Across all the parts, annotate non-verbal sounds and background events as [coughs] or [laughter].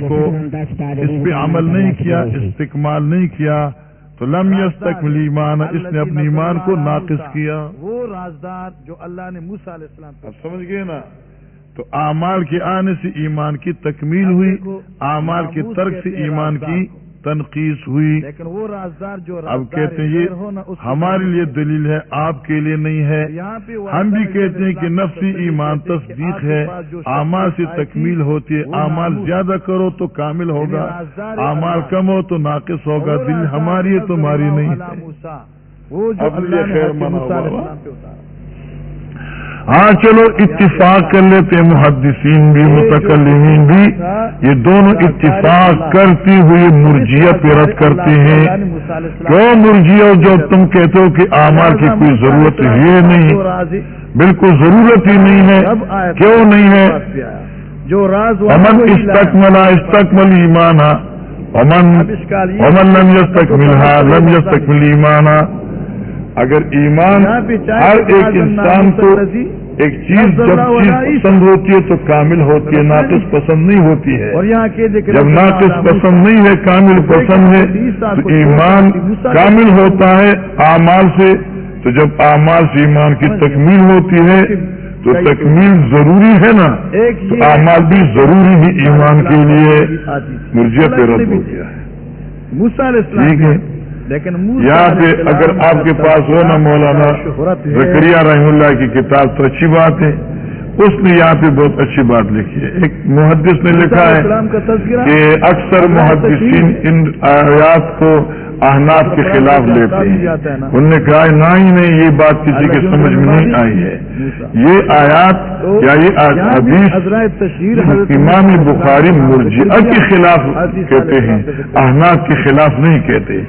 کو اس پہ عمل نہیں کیا استقمال نہیں کیا تو لم یستکمل ایمان اس نے اپنے ایمان کو ناقص کیا۔ وہ رازدار جو اللہ نے موسا علیہ السلام اب سمجھ گئے نا؟ تو اعمال کے آنے سے ایمان کی تکمیل ہوئی اعمال کے ترک سے ایمان کی تنقید ہوئی۔ لیکن وہ رازدار جو اب کہتے ہیں یہ ہمارے لیے دلیل ہے آپ کے لیے نہیں ہے۔ یہاں پہ ہم بھی کہتے ہیں کہ نفسی ایمان تصدیق ہے۔ اعمال سے تکمیل ہوتی ہے۔ اعمال زیادہ کرو تو کامل ہوگا۔ اعمال کم ہو تو ناقص ہوگا۔ دل ہماری ہے تمہاری نہیں۔ ہے ہاں چلو اتفاق کر لیتے ہیں، محدثین بھی، متکلمین بھی۔ یہ دونوں اتفاق کرتی ہوئی مرجیہ پہ رد کرتے ہیں۔ کیوں مرجیہ جو تم کہتے ہو کہ اعمال کی کوئی ضرورت ہے نہیں۔ بالکل ضرورت ہی نہیں ہے۔ کیوں نہیں ہے؟ جو راز امن وہی استقملا استقمل ایمانا۔ امن اب اشکال یہ امن لم یستکملها لم یستکمل ایمانا۔ اگر ایمان ہر ایک انسان کو الذی ایک چیز جب چیز پسند ہوتی ہے تو کامل ہوتی ہے ناقص پسند نہیں ہوتی ہے۔ اور یہاں جب ناقص پسند نہیں ہے کامل پسند ہے تو ایمان کامل ہوتا ہے اعمال سے۔ تو جب اعمال سے ایمان کی تکمیل ہوتی ہے تو تکمیل ضروری ہے نا؟ تو اعمال بھی ضروری ہے ایمان کے لیے۔ پہ اللہ رد ہو گیا ہے۔ ٹھیک ہے۔ لیکن یہاں پہ اگر آپ کے پاس ہو نا مولانا زکریہ رحم اللہ کی کتاب تو اچھی بات ہے۔ اس نے یہاں پہ بہت اچھی بات لکھی ہے۔ ایک محدث نے لکھا ہے کہ اکثر محدثین ان آیات کو احناف کے خلاف لیتے ہیں۔ انہوں نے کہا نہ ہی نہیں یہ بات کسی کے سمجھ میں نہیں آئی ہے۔ یہ آیات یا یہ حدیث امام بخاری مرجعہ کے خلاف کہتے ہیں احناف کے خلاف نہیں کہتے۔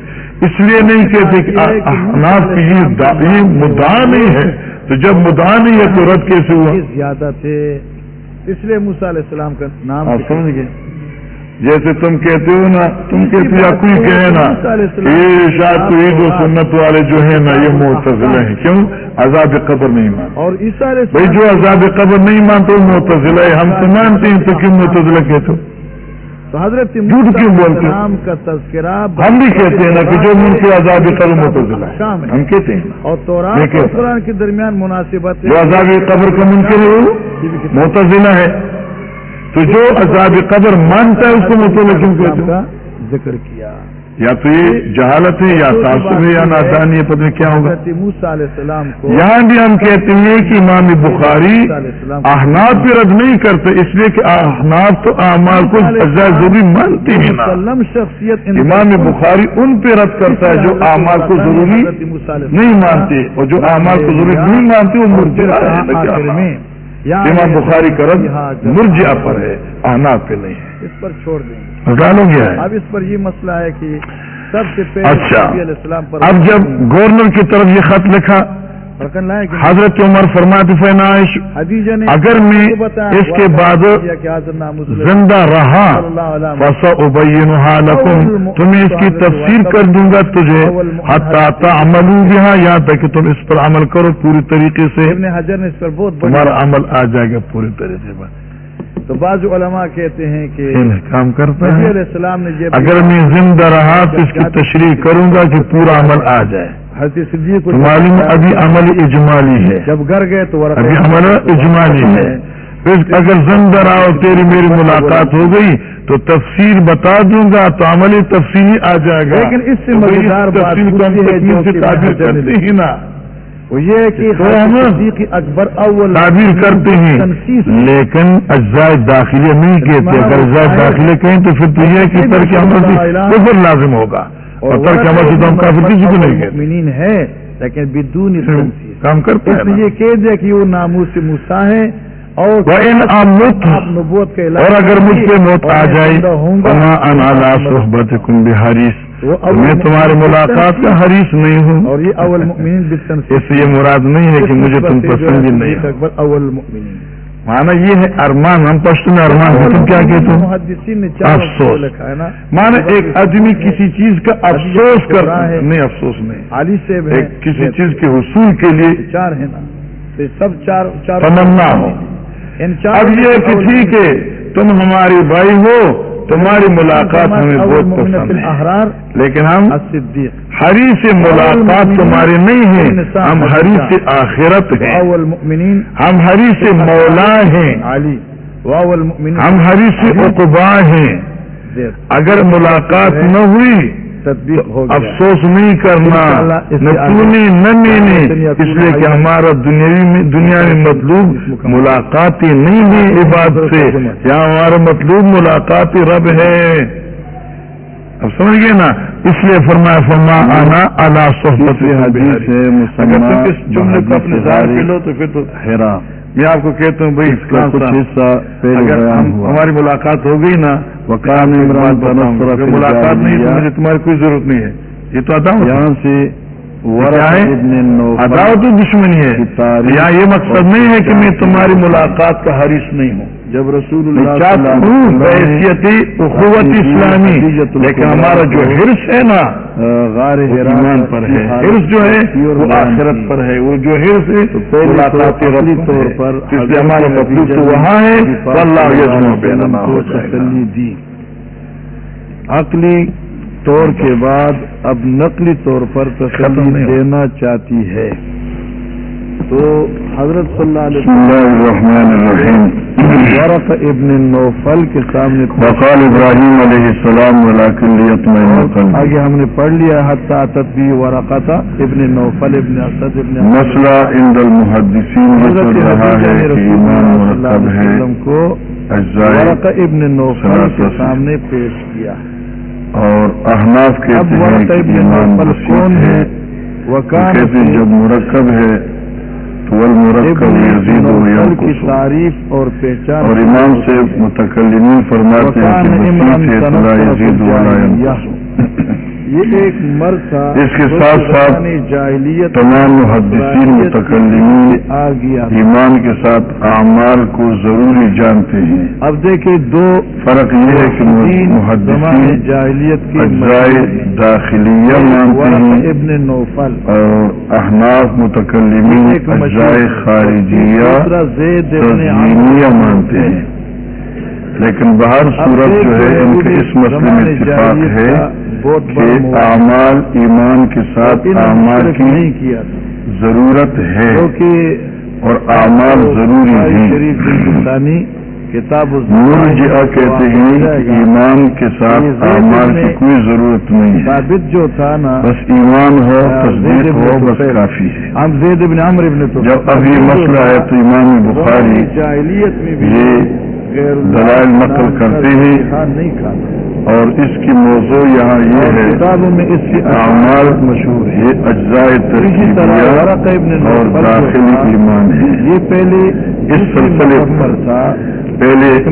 اس لیے نہیں کہتے کہ احناف کی یہ مدعا نہیں ہے۔ تو جب مدعا نہیں ہے تو رد کیسے ہوا؟ زیادہ تھے۔ اس لیے موسیٰ علیہ السلام کا نام آپ سمجھ گئے۔ جیسے تم کہتے ہو نا تم کہتے یا کوئی کہے نا یہ شاید تو عید و سنت والے جو ہیں نا یہ معتزلہ ہیں۔ کیوں؟ عذاب قبر نہیں مانتے اور عیسیٰ بھائی جو عذاب قبر نہیں مانتے وہ معتزلہ ہے ہم تو مانتے ہیں تو کیوں معتزلہ کہتے ہو؟ تو حضرت؟ السلام کا تذکرہ ہم بھی کہتے ہیں نا کہ جو من کے عذاب قبر معتزلہ ہے۔ ہم کہتے ہیں۔ اور تورات اور۔ قرآن کے درمیان مناسبت جو عذاب قبر کا منکر ہے معتزلہ ہے۔ تو جو عذاب قبر مانتا ہے اس کو معتزلہ کیوں کہتے کا ہیں ذکر کیا۔ یا تو یہ جہالت ہے یا تعصب ہے یا نادانی ہے پتہ کیا ہوگا۔ یہاں بھی ہم کہتے ہیں کہ امام بخاری احناف پہ رد نہیں کرتے اس لیے کہ احناف تو اعمال کو اجزاء ضروری مانتے ہیں۔ نا شخصیت امام بخاری ان پہ رد کرتا ہے جو اعمال کو ضروری نہیں مانتے اور جو اعمال کو ضروری نہیں مانتے وہ مرجع ہے امام بخاری کا رد مرجع پر ہے احناف پہ نہیں ہے۔ اس پر چھوڑ دیں ڈالو گیا ہے اب اس پر یہ مسئلہ ہے کہ سب سے پہلے اچھا علیہ السلام پر اب جب گورنر کی طرف یہ خط لکھا حضرت عمر فرماتے فینائش اگر میں اس کے بعد زندہ رہا فسا ابین لکم تو میں اس کی تفسیر کر دوں گا تجھے تعملوا بها یہاں تک کہ تم اس پر عمل کرو پوری طریقے سے۔ تمہارا عمل آ جائے گا پوری طریقے سے۔ تو بعض علماء کہتے ہیں کہ کام کرتا ہے۔ علیہ السلام نے یہ اگر میں زندہ رہا تو اس کی تشریح کروں گا کہ پورا عمل آ جائے۔ حضرت صدیق کو معلوم ابھی عمل اجمالی ہے۔ جب گھر گئے تو ابھی عمل اجمالی ہے۔ اگر زندہ رہا اور تیری میری ملاقات ہو گئی تو تفسیر بتا دوں گا تو عملی تفصیلی آ جائے گا۔ لیکن اس سے مزیدار بات تفصیل کو ہم جو سے کرتے ہی نا۔ وہ یہ کہ اکبر اول تعبیر کرتے ہیں لیکن اجزاء داخلے نہیں کہتے۔ اگر اجزاء داخلے کہیں تو پھر تو یہ کہ ترک عمل سے کفر لازم ہوگا۔ اور ترک عمل سے تو ہم کافر کسی کو نہیں کہتے۔ ہے لیکن بدون کام کرتے ہیں۔ یہ کہہ دیا کہ وہ ناموس سے موسا ہے اور نبوت اگر مجھ پہ موت آ جائے انا بحریص وہ تو میں تمہاری ملاقات کا حریص نہیں ہوں۔ اور یہ اول مؤمنین اس سے یہ مراد نہیں ہے کہ مجھے تم پسند ہی نہیں اول مؤمنین۔ مانا یہ ہے ارمان ہم پشتو میں ارمان ہے تم کیا کہتے ہو؟ چار افسوس۔ مانا ایک آدمی کسی چیز کا افسوس کر نہیں افسوس نہیں۔ علی سے کسی چیز کے حصول کے لیے چار ہے نا۔ سب چار چار تمنا ہو۔ اب یہ کہ ٹھیک ہے۔ تم ہمارے بھائی ہو تمہاری ملاقات ہمیں بہت پسند ہے۔ لیکن ہم ہری سے ملاقات تمہاری نہیں ہے ہم ہری سے آخرت ہیں۔ ہم ہری سے مولا ہیں۔ ہم ہری سے اقبا ہیں۔ اگر ملاقات نہ ہوئی ہو گیا۔ افسوس نہیں کرنا نہ تونے نہ مینے اس لیے کہ ہمارا دنیاوی دنیا میں مطلوب ملاقات نہیں ہے عبادت سے۔ یہاں ہمارا مطلوب ملاقات رب ہے۔ اب سمجھ گئے نا؟ اس لیے فرمایا فرما آنا اللہ صحبت اگر تم اس جملے کو اپنے ظاہر لو تو پھر تو حیرا میں آپ کو کہتا ہوں بھائی کچھ حصہ اگر ہماری ملاقات ہو گئی نا وقام ایک عمران ملاقات نہیں تو مجھے تمہاری کوئی ضرورت نہیں ہے۔ یہ تو ہے یہاں سے کیا ورق ہے؟ ابن نوفل عداوت و دشمنی ہے۔ یہاں یہ مقصد نہیں ہے کہ میں تمہاری ملاقات کا حریص نہیں ہوں۔ جب رسول اللہ اخوت اسلامی لیکن ہمارا جو حرص ہے نا غار ایمان پر ہے حرص جو ہے وہ آخرت۔ پر ہے وہ جو حرص ہے طور۔ پر اس لیے حضرت ہمارا نبی مطلوب تو وہاں ہے اللہ دی عقلی طور کے بعد اب نقلی طور پر تسلی۔ دینا چاہتی ہے تو حضرت صلی اللہ علیہ الرحمن الرحيم وسلم ورق ابن نوفل کے سامنے وقال ابراهيم عليه السلام آگے ہم نے پڑھ لیا حتى تدبی ورقتا ابن نوفل ابن اسد ابن مسئلہ عند المحدثین یہ حضرت چل رہا ہے نے کہ ایمان مرتب علیہ ہے۔ کو ورق ابن نوفل کے. سامنے پیش کیا۔ اور احناف کہتے ہیں کہ ابن ایمان نوفل بسیط کون ہے۔ وہ وکان کہتے ہیں جب مرکب ہے۔ کی تعریف اور پہچان اور امام سے متکلمین فرماتے ہیں کہ یہ ایک مرد تھا اس کے ساتھ ساتھ جاہلیت تمام محدثین متکلمین آ گیا ایمان کے ساتھ اعمال کو ضروری جانتے ہیں۔ اب دیکھیں دو فرق یہ ہے کہ محدثین جاہلیت کے اجزائے داخلیہ مانتے ہیں ابن نوفل۔ اور احناف متکلمین اجزائے مشہور خارجیہ تزمینیہ مانتے ہیں۔ لیکن باہر صورت جو ہے ان کے اس مسئلے میں اتفاق ہے کہ اعمال ایمان کے ساتھ اعمال کی نہیں کیا تھا۔ ضرورت ہے اور اعمال ضروری ہیں۔ کتاب مرجعہ کہتے ہیں ایمان کے ساتھ اعمال کی کوئی ضرورت نہیں ہے۔ ثابت جو تھا نا بس ایمان ہو تصدیق ہو بس. کافی ہے۔ ہم زید ابن عمر ابن تو جب اب یہ مسئلہ ہے تو امام بخاری جاہلیت میں بھی یہ دلائل نقل کرتے ہیں۔ اور اس کی موضوع یہاں یہ ہے۔ کتابوں میں اس کی اعمال مشہور ہے یہ اجزائے ابن اور داخلی ایمان ہے یہ پہلے اس سلسلے پر تھا۔ پہلے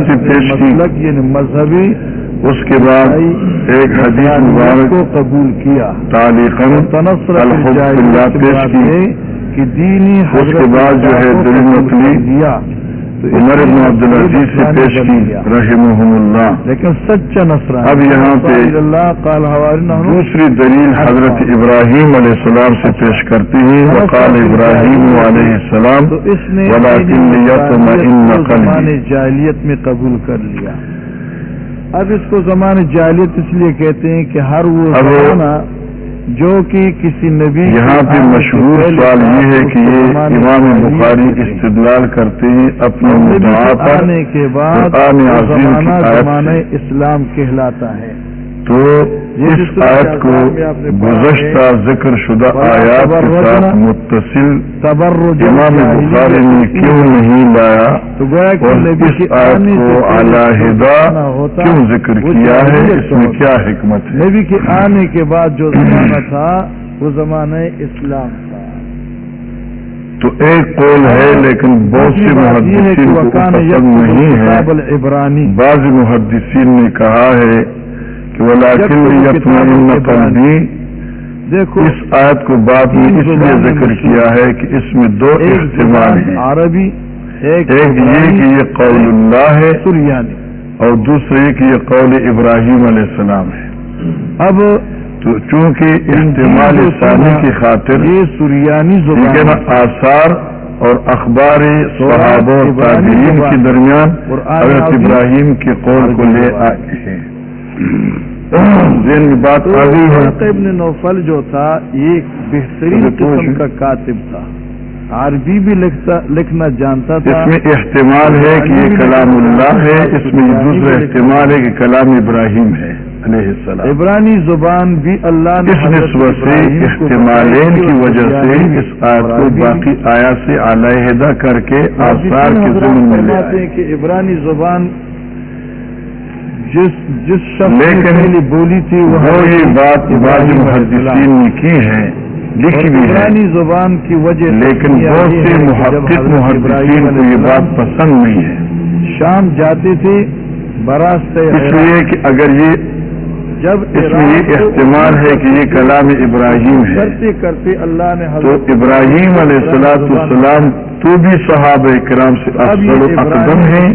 نے پیش کی۔ یعنی مذہبی اس کے بعد ایک حدیث مبارک کو قبول کیا۔ الحب باللہ پیش کی۔ کہ دینی اس کے بعد جو ہے نقلی دیا تو عمر بن میں عبدالعزیز سے پیش کی۔ رحمہم اللہ لیکن سچا نصرانی اب یہاں پہ قال دوسری دلیل حضرت ابراہیم علیہ السلام سے پیش کرتے ہیں وقال ابراہیم علیہ السلام تو اس نے زمان قلبي۔ جاہلیت میں قبول کر لیا۔ اب اس کو زمان جاہلیت اس لیے کہتے ہیں کہ ہر وہ زمانہ جو کہ کسی نبی یہاں پہ مشہور سوال یہ ہے کہ یہ امام بخاری۔ استدلال کرتے ہیں اپنے مدعا پر آنے کے بعد عظیم کی آیت اسلام کہلاتا ہے تو اس آیت کو گزشتہ ذکر شدہ آیات کے ساتھ متصل امام بخاری نے کی کیوں نہیں لایا؟ اور اس آیت کو علیحدہ کیوں ذکر کیا ہے؟ اس میں۔ کیا حکمت ہے؟ نبی کے آنے کے بعد جو زمانہ تھا وہ زمانہ اسلام تھا۔ تو ایک قول ہے لیکن بہت سے محدثین کو پسند نہیں ہے۔ بعض محدثین نے کہا ہے قلبی دیکھو اس آیت کو بعد میں اس لیے ذکر کیا ہے کہ اس میں دو احتمال ہیں۔ عربی ایک یہ کہ یہ قول اللہ ہے سریانی۔ اور دوسرے کہ یہ قول ابراہیم علیہ السلام ہے۔ اب تو چونکہ احتمال جو ثانی کی خاطر یہ سریانی زبان آثار اور اخبار صحابہ و تابعین کے درمیان حضرت ابراہیم کے قول کو لے آئے ہیں۔ بات ابن نوفل جو تھا یہ ایک بہترین قسم کا کاتب تھا۔ عربی بھی لکھتا لکھنا جانتا اس تھا میں احتمال ہے کہ یہ کلام اللہ ہے۔ اس میں دوسرا احتمال ہے کہ کلام ابراہیم ہے علیہ السلام۔ عبرانی زبان بھی اللہ نے اس نسبت سے احتمالین کی وجہ سے اس آیت کو باقی آیات سے علیحدہ کر کے آثار کے ضمن میں لے آئے ہیں کہ عبرانی زبان جس جس شخص نے لیکن بولی تھی وہ یہ بات بعض۔ محدثین نے کی ہے لکھی بھی ہے زبان کی وجہ لیکن بہت سے محقق ابراہیم محدثین کو یہ بات پسند نہیں ہے شام جاتے تھے براست اس لیے کہ اگر یہ جب اس میں یہ احتمال ہے کہ یہ کلام ابراہیم ہے کرتے کرتے اللہ نے تو ابراہیم علیہ السلاۃ والسلام تو بھی صحابہ کرام سے افضل اقدم ہیں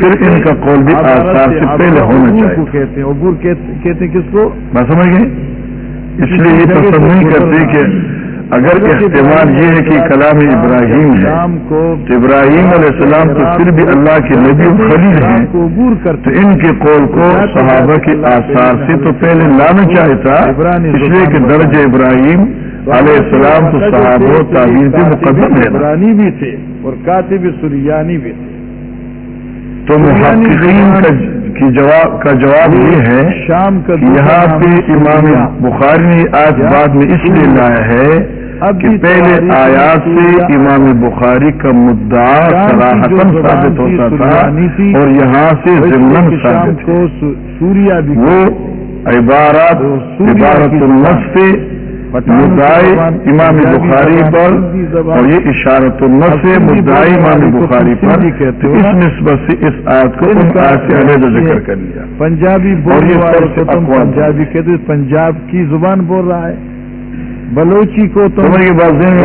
پھر ان کا قول بھی آثار سے پہلے ہونا چاہیے۔ کہتے ہیں عبور کہتے ہیں کس کو؟ میں سمجھ گئے اس لیے یہ پسند نہیں کرتے کہ اگر احتمال یہ ہے کہ کلام ابراہیم ہے تو ابراہیم علیہ السلام تو پھر بھی اللہ کے نبی خلیل ہیں۔ تو کرتے ان کے قول کو صحابہ کے آثار سے تو پہلے لانا چاہتا اس لیے کہ درج ابراہیم علیہ السلام تو صحابہ و تعبیر سے مقدم ہے نا عبرانی بھی تھے اور کاتب سریانی بھی تھے۔ تو محققین کا کی جواب کا جواب یہ ہے شام کا یہاں پہ امام۔ بخاری نے آج بعد میں اس لیے لایا ہے کہ پہلے آیات سے امام بخاری کا مدعا سراہتن ثابت ہوتا تھا اور یہاں سے ضمن ثابت وہ سوریا عبارت کی سے زبان، امام بخاری پر اور یہ اشارت النص سے بولنے امام بخاری پر اس؟ نسبت سے اس آیت کو ان آیت سے علیحدہ یہ ذکر کر لیا۔ پنجابی یہ سے کو تم پنجابی کہتے پنجاب کی زبان بول رہا ہے۔ بلوچی کو تم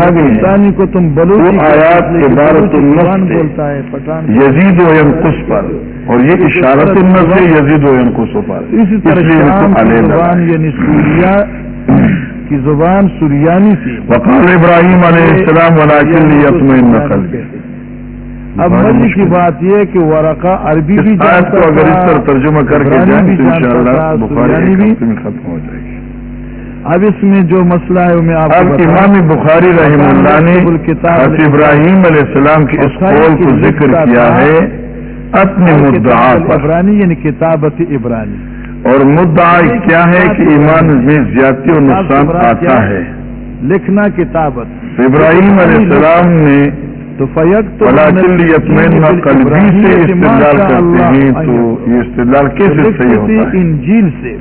پاکستانی کو تم بلوچی آیات عبارت۔ بولتا ہے پٹھان یزید و ینقص پر۔ اور یہ اشارت النص ہے یزید و ینقص پر۔ اسی اس طرح شام کو کی زبان۔ یعنی سریانی تھی۔ وقال ابراہیم علیہ السلام ولاکن یطمئن قلبی۔ اب مزے کی بات یہ کہ ورقہ عربی بھی جانتا کو اگر اس طرح ترجمہ کر کے جائیں تو انشاءاللہ بخاری ایک بھی۔ ختم ہو جائے گی۔ اب اس میں جو مسئلہ ہے میں آپ کو اب۔ امام بخاری رحم اللہ نے حضرت ابراہیم علیہ السلام کے اس قول کو ذکر کیا ہے اپنے مدعا پر۔ عبرانی یعنی کتابت عبرانی اور مدعا کیا ہے کہ ایمان میں زیادتی اور نقصان آتا ہے۔ لکھنا کتابت۔ ابراہیم علیہ السلام نے تو قلبی سے استدلال کرتے ہیں تو یہ استدلال کیسے صحیح ہوتا ہے؟ انجیل سے۔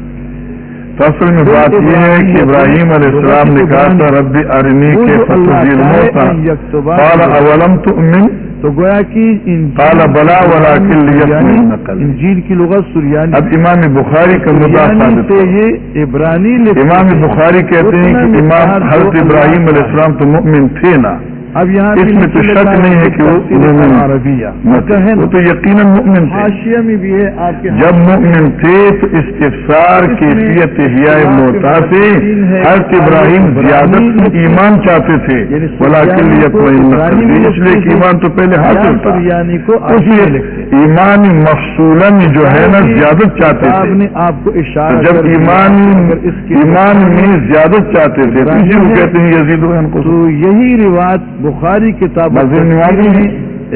تو اصل میں بات یہ ہے کہ ابراہیم علیہ السلام نے کہا تھا رب ارنی وہ کے فتح اولم تؤمن؟ تو گویا کہ قال بلا سریانی- قلبي. انجیل کی لغت سریانی اب امام بخاری کا ثابت۔ یہ عبرانی امام۔ بخاری کہتے ہیں کہ امام حضرت ابراہیم علیہ السلام تو مؤمن تھے نا اب یہاں اس میں تو شک نہیں ہے کہ وہ عربیہ۔ وہ تو یقیناً مؤمن تھے۔ میں بھی ہے آپ کے جب مؤمن تھے تو استفسار کیفیت موتا سے حضرت ابراہیم زیادت ایمان چاہتے تھے یعنی ولاکن اس لیے کہ لکھتے ایمان تو پہلے حاصل تھا سریانی کو اس لیے ایمان مفصولاً جو ہے نا زیادت چاہتے تھے۔ نے آپ کو تو اشارہ جب ایمان ایمان میں زیادت چاہتے تھے کہتے ہیں یزید کو یہی رواج بخاری کتاب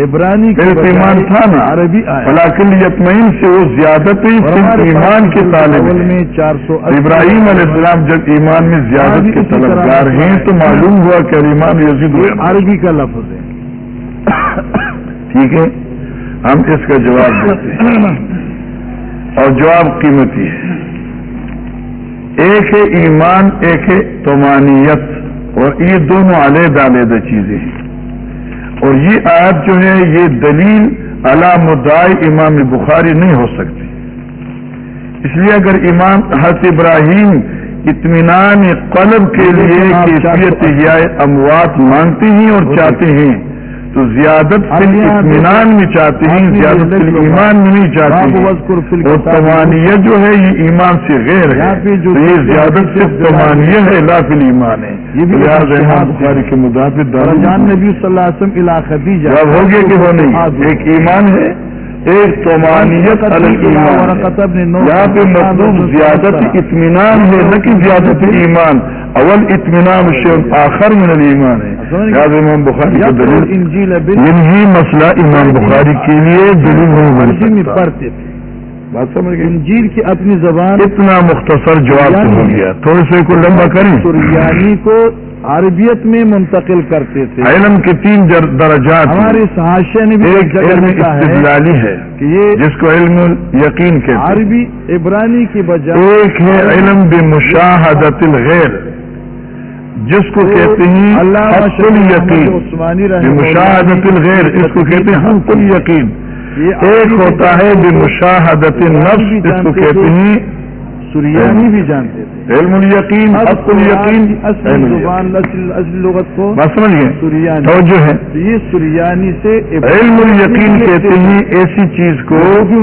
عبرانی ایمان تھا نا عربی ولاکن یطمئن سے وہ زیادت ہمارے ایمان کے طالب میں چار سو ابراہیم علیہ السلام جب ایمان میں زیادت کے طلبگار ہیں تو معلوم ہوا کہ ایمان یزید عربی کا لفظ ہے۔ ٹھیک ہے ہم اس کا جواب دیتے ہیں۔ اور جواب قیمتی ہے۔ ایک ہے ایمان ایک ہے تومانیت اور یہ دونوں علیحدہ علیحدہ چیزیں ہیں۔ اور یہ آیت جو ہے یہ دلیل علا مدعی امام بخاری نہیں ہو سکتی۔ اس لیے اگر امام حضرت ابراہیم اطمینان قلب کے لیے کیفیت یا اموات مانگتے ہیں اور چاہتے ہیں تو زیادت فی اطمینان میں چاہتے ہیں زیادت فی ایمان میں نہیں چاہتے ہیں۔ اور تمانیت جو ہے یہ ایمان سے غیر ہے۔ تو یہ زیادت صرف تمانیت ہے لا فی ایمان ہے۔ بخاری کے مطابق جان نبی صلی اللہ علیہ وسلم الى خدیجہ جب ہو گیا کہ وہ نہیں ایک ایمان ہے ایک تومانیت یہاں پہ مطلوب زیادت اطمینان ہے نہ کہ زیادت ایمان۔ اول اطمینان سے آخر میں ایمان ہے۔ امام بخاری کا دلیل؟ یہی مسئلہ امام بخاری کے لیے دلیل نہیں بن سکتا۔ بات سمجھ گئے؟ انجیل کی اپنی زبان اتنا مختصر جواب ہو گیا۔ تھوڑے سے کو لمبا کریں۔ سریانی کو عربیت میں منتقل کرتے تھے۔ علم کے تین در- درجات۔ ہمارے سہاشے نے بھی ایک علم استدلالی ہے کہ یہ جس کو علم یقین کہتے ہیں۔ عربی عبرانی کی بجائے ایک ہے علم بمشاہدت الغیر جس کو کہتے ہیں اللہ عثمانی بمشاہدت الغیر اس کو کہتے ہیں حق الیقین۔ ایک ہوتا ہے بمشاہدت النفس اس کو کہتے ہیں۔ سریانی بھی جانتے تھے علم الیقین حق الیقین۔ اصل لغت کو بات سمجھ گئے سریانی توجہ ہے۔ یہ سریانی سے علم الیقین کہتے ہیں ایسی چیز کو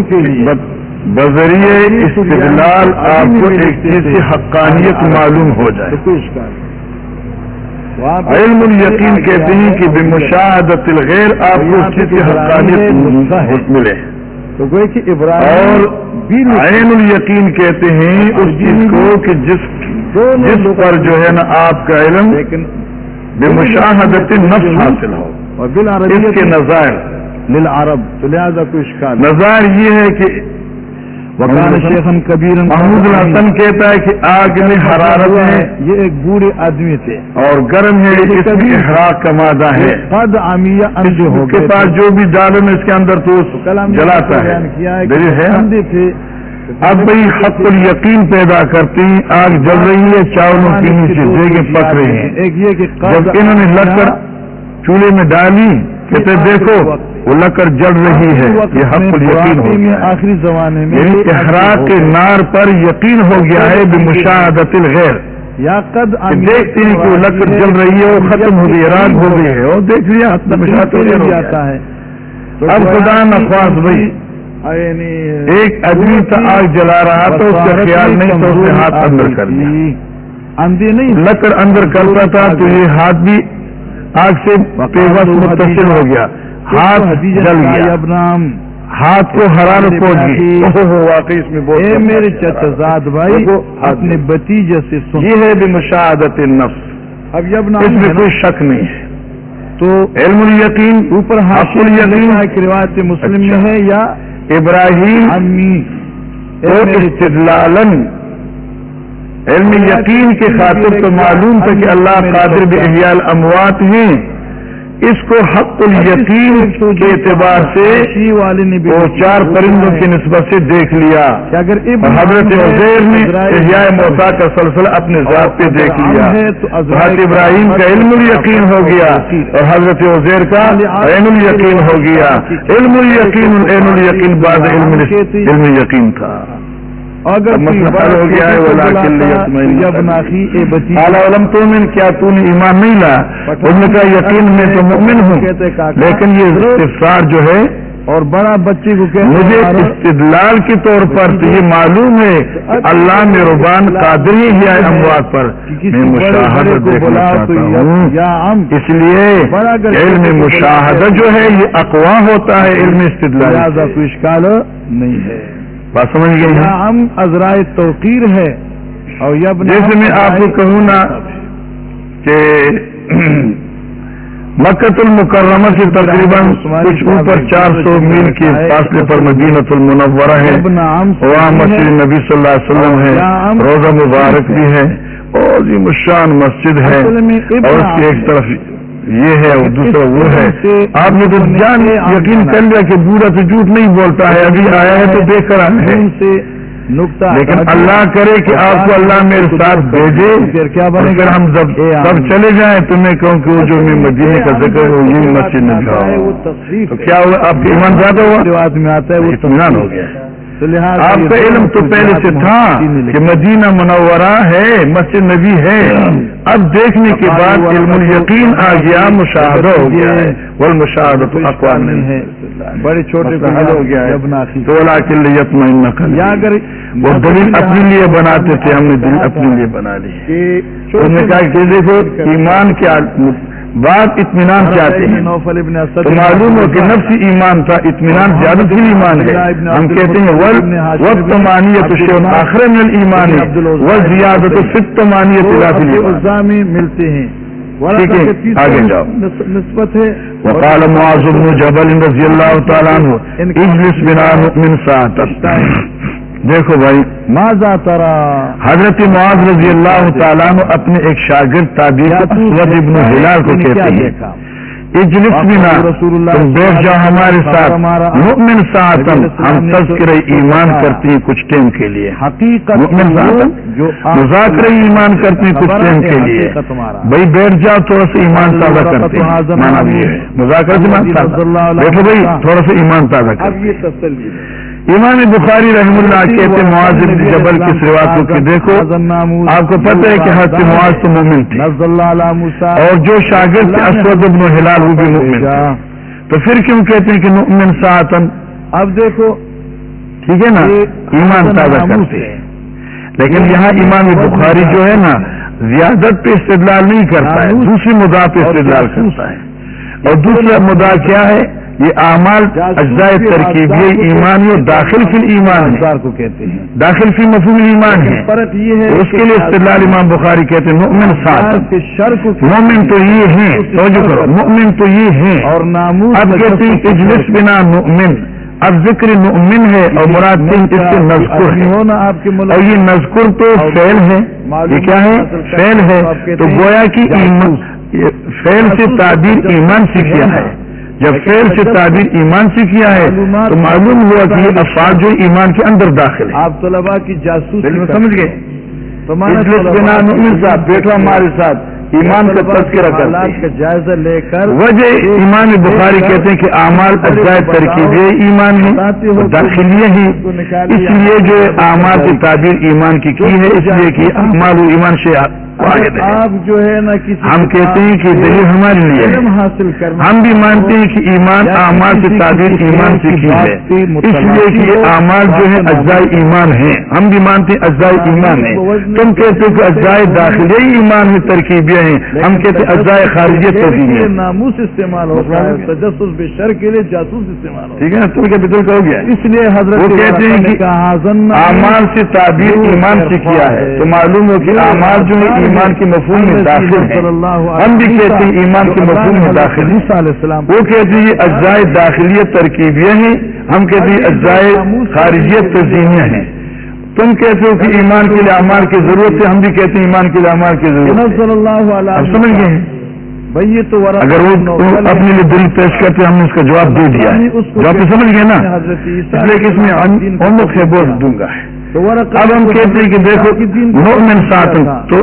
کے لیے۔ ب- بذریعے استدلال آپ کو ایک چیز کی حقانیت معلوم ہو جائے تو کوئی اشکال نہیں۔ وہاں پہ علم الیقین کہتے ہیں کہ بمشاہدت الغیر آپ کو اس چیز کی حقانیت ملے۔ تو گوئے کہ ابراہیم اور عین الیقین کہتے ہیں اس چیز کو کہ جس جس پر جو ہے نا آپ کا علم لیکن بمشاہدت نفس حاصل ہو۔ اور اس کے نظائر۔ للعرب تو لہذا کوئی نہیں۔ نظائر یہ ہے کہ وکان شیخن کبیر محمود الحسن کہتا ہے کہ آگ میں حرارت ہے یہ ایک بوڑھے آدمی تھے۔ اور گرم ہے اس میں احراق کا مادہ ہے۔ قد عامیہ ہو کے پاس۔ جو بھی ڈالن اس کے اندر تو جلاتا ہے۔ اب بھائی حق یقین پیدا کرتی آگ جل رہی ہے چاولوں کی نیچے دیگیں پک رہی ہیں۔ ایک یہ کہ جب انہوں نے لگ کر چولہے میں ڈالی کہتے دیکھو وہ لگ کر جل رہی ہے یہ حق یقین۔ آخری زمانے میں یعنی احراق کے نار پر یقین ہو گیا ہے بمشاہدت الغیر۔ یا قد دیکھتے ہیں کہ وہ لگ کر جل رہی ہے وہ ختم ہو گئی راگ ہو گئی ہے۔ اور دیکھ لیا مشاہدت جاتا ہے۔ اب خدا نخواست بھائی یعنی ایک آدمی تھا آگ جلا رہا تھا اس کا خیال نہیں تھا اس نے ہاتھ اندر کر اندھی نہیں لگ کر اندر کرتا تھا تو یہ ہاتھ بھی آگ سے پیوست متصل ہو گیا۔ ہاتھ جل گیا۔ نام۔ ہاتھ کو حرارت پہنچ گئی۔ واقعی اس میں بہت اے فرق میرے ہے۔ چچزاد بھائی اپنے میں۔ بتیجے سے سن یہ ہے بمشاہدت النفس۔ اب اب اس نام میں ہے نا، کوئی شک نہیں ہے۔ تو علم الیقین اوپر حاصل الیقین۔ ایک روایت مسلم میں اچھا۔ ہے یا ابراہیم۔ امی۔ استدلالن علم یقین کے خاطر تو معلوم تھا کہ اللہ قادر بحیاء الاموات ہیں۔ اس کو حق الیقین کے اعتبار سے والے نے بھی وہ چار پرندوں کی نسبت سے دیکھ لیا۔ اگر حضرت عزیر نے احیاء موتا کا سلسلہ اپنے ذات پہ دیکھ لیا۔ تو حضرت ابراہیم کا علم الیقین ہو گیا اور حضرت عزیر کا علم الیقین ہو گیا۔ علم الیقین علم الیقین بعد علم علم یقین تھا۔ اگر ہو گیا ہے تو من کیا تو نے ایمان نہیں لا؟ اس نے کہا یقین میں تو مؤمن ہوں لیکن یہ استفسار جو ہے اور بڑا بچے کو کہتے مجھے استدلال کے طور پر تو یہ معلوم ہے کہ اللہ میں ربان قادر ہی ہے اموات پر۔ میں مشاہدہ دیکھنا چاہتا ہوں۔ اس لیے علم مشاہدہ جو ہے یہ اقوا ہوتا ہے علم استدلال۔ کوئی اشکال نہیں ہے۔ بات سمجھ گئی ہم ازرائے توقیر ہے اور یب جیسے میں آپ کو کہوں نا کہ [clears throat] مکت المکرمہ سے تقریباً کچھ اوپر چار سو میل کے فاصلے پر مدینت المنورہ ہے۔ وہاں مسجد نبی صلی اللہ علیہ وسلم ہے۔ روزہ مبارک بھی ہے۔ اور یہ مشان مسجد ہے۔ اور اس کی ایک طرف یہ ہے اور دوسرا وہ ہے۔ آپ نے تو جان یقین کر لیا کہ بوڑھا تو جھوٹ نہیں بولتا ہے ابھی آیا ہے تو دیکھ کر آیا ہے سے نقطہ لیکن اللہ کرے کہ آپ کو اللہ میرے ساتھ بھیجے پھر کیا بنے گا؟ ہم جب سب۔ چلے جائیں۔ تو میں کہوں کہ وہ جو میں مدینے کا ذکر ہے یہ مسجد میں جاؤ تو۔ کیا ہوا؟ آپ کے ایمان زیادہ ہوا؟ روایت میں آتا ہے وہ اطمینان ہو گیا۔ آپ کا علم تو پہلے سے تھا کہ۔ مدینہ منورہ ہے مسجد نبی ہے۔ اب دیکھنے کے بعد علم الیقین آ گیا مشاہدہ ہو گیا ہے۔ والمشاہدہ تو اقوام ہے۔ بڑے چھوٹے حل ہو گیا ہے۔ کے لیت میں یا اگر وہ دلیل اپنے لیے بناتے تھے ہم نے دلیل اپنے لیے بنا لی۔ نے کہا کہ دیکھو ایمان کیا بات اطمینان چاہتے ہیں تو معلوم ہو کہ نفسی ایمان تھا اطمینان زیادہ سے ایمان ہے ہم کہتے ہیں ول وقت مانیت شیون آخر میں ایمان ہے وہ زیادہ تو تو مانیت ملتے ہیں۔ ٹھیک ہے، آگے جاؤ۔ نسبت ہے۔ وقال معاذ بن جبل رضی اللہ تعالیٰ عنہ اجلس بنا مؤمن ساعت دیکھو بھائی ماذا ترا حضرت معاذ رضی اللہ تعالیٰ اپنے ایک شاگرد تعبیر اسود ابن ہلال کو کہتے ہیں۔ اجلس بنا رسول اللہ تم بیٹھ جاؤ ہمارے ساتھ۔ مؤمن ساعتن ہم تذکر ایمان کرتے ہیں کچھ ٹائم کے لیے۔ حقیقت مؤمن ساعتن جو مذاکرہ ایمان کرتے ہیں کچھ ٹائم کے لیے۔ بھائی بیٹھ جاؤ تھوڑا سا ایمان تازہ کرتے ہیں۔ مانا ہے۔ مذاکرہ بیٹھو بھائی تھوڑا سا ایمان تازہ کرتے امام بخاری رحم اللہ کہتے معاذ بن جبل کی روایت کو دیکھو آپ کو پتہ ہے کہ حضرت معاذ تو مومن تھے اور جو شاگرد تھے اسود ابن ہلال وہ بھی مومن تھے۔ تو پھر کیوں کہتے ہیں کہ مؤمن ساعتن اب دیکھو ٹھیک ہے نا؟ ایمان تازہ کرتے ہیں۔ لیکن یہاں امام بخاری جو ہے نا زیادت پہ استدلال نہیں کرتا ہے دوسری مدعا پہ استدلال کرتا ہے۔ اور دوسرا مدعا کیا ہے؟ یہ اعمال اجزاء ترکیبی ایمان اور داخل فی ایمان ہے۔ کو کہتے ہیں۔ داخل فی مفہوم ایمان ہے۔ فرق یہ ہے اس کے لیے استدلال امام بخاری کہتے ہیں مؤمن کو مومن تو یہ ہیں توجہ کرو مؤمن تو یہ ہیں۔ اور ناموس اب کہتے ہیں۔ اجلس بنا مؤمن۔ اب ذکر مؤمن ہے اور مراد تین اس سے نذکر ہے۔ اور یہ نذکر تو فیل ہے۔ یہ کیا ہے؟ فیل ہے۔ تو گویا یہ فیل سے تعبیر ایمان سے کیا ہے۔ جب فیل سے تعبیر ایمان سے کیا ہے تو معلوم ہوا کہ یہ افعال جو ایمان کے اندر داخل ہے آپ طلبا کی جاسوس سمجھ گئے؟ بیٹھو ہمارے ساتھ۔ ایمان کا تذکرہ کرتے ہیں۔ جائزہ لے کر وجہ امام بخاری کہتے ہیں کہ اعمال اجزاء ترکیب ایمان ہے داخلیہ ہی اس لیے جو اعمال کی تعبیر ایمان کی کی ہے اس لیے کہ اعمال و ایمان سے ہے آپ جو ہے نا کسی ہم کہتے ہیں کہ دلیل ہمارے لیے ہے۔ حاصل کرنا ہم بھی مانتے ہیں کہ ایمان اعمال کی تعبیر ایمان سے کی ہے۔ اس لیے کہ یہ اعمال جو ہے اجزاء ایمان ہیں۔ ہم بھی مانتے ہیں اجزاء ایمان ہیں۔ تم کہتے ہو کہ اجزاء داخلے ایمان میں ہیں۔ ہم کہتے ہیں اجزاء خارجیت کے لیے ہیں ناموس استعمال ہوتا ہے۔ تجسس بے شر کے لیے جاسوس استعمال ٹھیک ہے نا؟ تم کیا بدل کا ہو گیا اس لیے حضرت وہ کہتے ہیں کہ اعمال سے تعبیر ایمان سے کیا ہے۔ تو معلوم ہو کہ اعمال جو ہے ایمان کے مفہوم میں داخل ہے ہم بھی کہتے ہیں ایمان کے مفہوم میں داخل ہے وہ کہتے ہیں اجزاء داخلیت ترکیبیاں ہیں۔ ہم کہتے ہیں اجزاء خارجیت تزئینیاں ہیں۔ تم کہتے ہو کہ ایمان کے لیے اعمال کی ضرورت ہے ہم بھی کہتے ہیں ایمان کے لیے اعمال کی ضرورت ہے۔ سمجھ گئے بھائی یہ تو اگر وہ ہے۔ اپنے لیے دل پیش کرتے ہم نے اس کا جواب دے دیا ہے۔ جواب تو سمجھ گئے نا؟ اس لیے کہ اس میں امک ہے بول دوں گا۔ تو ورقہ اب ہم کہتے ہیں کہ دیکھو مومن ساتھ تو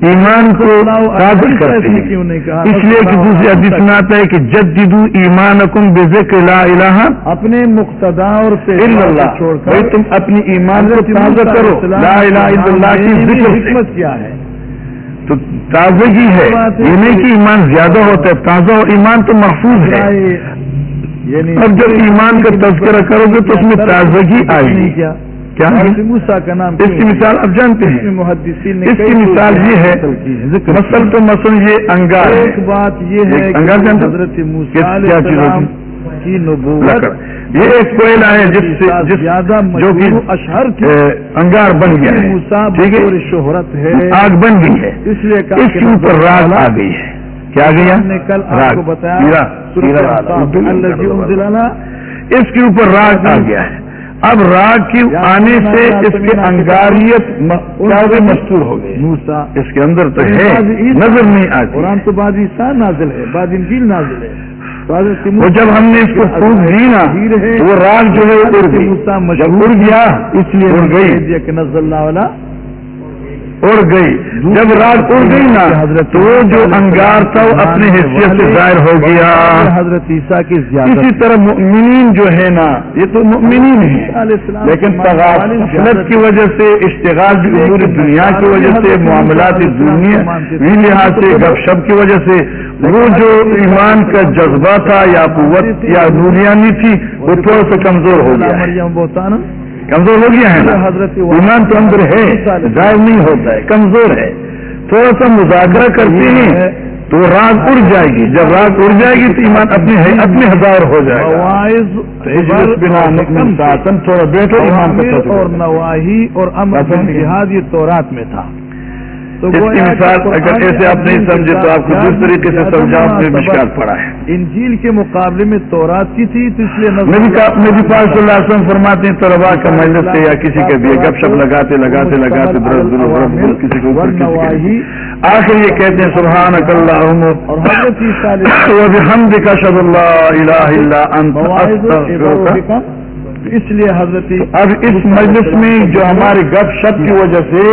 ایمان کو تازہ کرتے ہیں۔ اس لیے کہ دوسری حدیث میں آتا ہے کہ جددو ایمان کم بے ذکر لا الہ۔ اپنے مقتدا اور اللہ چھوڑ کر تم اپنی ایمان کو تازہ کرو۔ لا الہ الا اللہ کی ذکر حکمت کیا ہے؟ تو تازگی ہے۔ یہ نہیں کہ ایمان زیادہ ہوتا ہے تازہ اور ایمان تو محفوظ ہے۔ یعنی اب جب ایمان کا تذکرہ کرو گے تو اس میں تازگی آئے گی۔ کیا موسیٰ کا نام اس کی مثال آپ جانتے ہیں۔ محدثین نے اس کی مثال یہ ہے مثل تو مثل یہ انگار ایک بات یہ ہے انگار؟ حضرت کی نبوت یہ ایک کوئلہ ہے جس سے زیادہ جو کہ مشہور اشہر کی اے، انگار بن گیا ہے۔ ٹھیک شہرت ہے۔ آگ بن گئی ہے۔ اس لیے اس کے اوپر راگ آ گئی ہے۔ کیا گیا نے کل آپ کو بتایا اس کے اوپر راگ آ گیا ہے۔ اب راگ کی آنے سے اس کے انگاریت مستور ہو گئی۔ موسیٰ۔ اس کے اندر تو ہے نظر نہیں آتی۔ قرآن تو بعد عیسیٰ نازل ہے بعد انجیل نازل ہے۔ وہ جب ہم نے اس کو پھوک دی نا وہ راگ جو ہے اڑ گئی۔ جب گیا اس لیے اڑ گئی۔ نزل اللہ علیہ اڑ گئی۔ جب رات اڑ گئی نا تو وہ جو انگار تھا وہ اپنے حیثیت سے ظاہر ہو گیا۔ حضرت عیسیٰ کی اسی طرح مؤمنین جو ہے نا یہ تو مؤمنین ہیں۔ لیکن غفلت کی وجہ سے اشتغال بھی امور دنیا کی وجہ سے معاملات دنیا لحاظ سے گپ شپ کی وجہ سے۔ وہ جو ایمان کا جذبہ تھا یا قوت یا نوریانی تھی وہ تھوڑا سا کمزور ہو گیا۔ کمزور ہو گیا ہے نا؟ ایمان تو اندر ہے ظاہر نہیں ہوتا ہے کمزور ہے۔ تھوڑا سا مذاکرہ کرتے ہیں تو راگ اڑ جائے گی۔ جب راگ اڑ جائے گی تو ایمان اپنے اپنے ہزار ہو جائے گا۔ تھوڑا بیٹھو ایمان اور۔ نواحی اور امر۔ جہاد یہ تورات میں تھا۔ اس کی مثال اگر ایسے آپ نہیں سمجھے تو آپ کو جس طریقے سے میں زیادہ مشکل پڑا ہے۔ انجیل کے مقابلے میں تورات کی تھی تو اس لیے نبی کا پاک صلی اللہ علیہ وسلم فرماتے ہیں طلبا کا مجلس سے یا کسی کے بھی گپ شپ لگاتے لگاتے لگاتے درست درست کسی کو اوپر کسی کے آخر یہ کہتے ہیں سبحان وبحمدك اشهد ان لا اله الا انت اس لیے حضرت اب اس مجلس میں جو ہمارے گپ شپ کی وجہ سے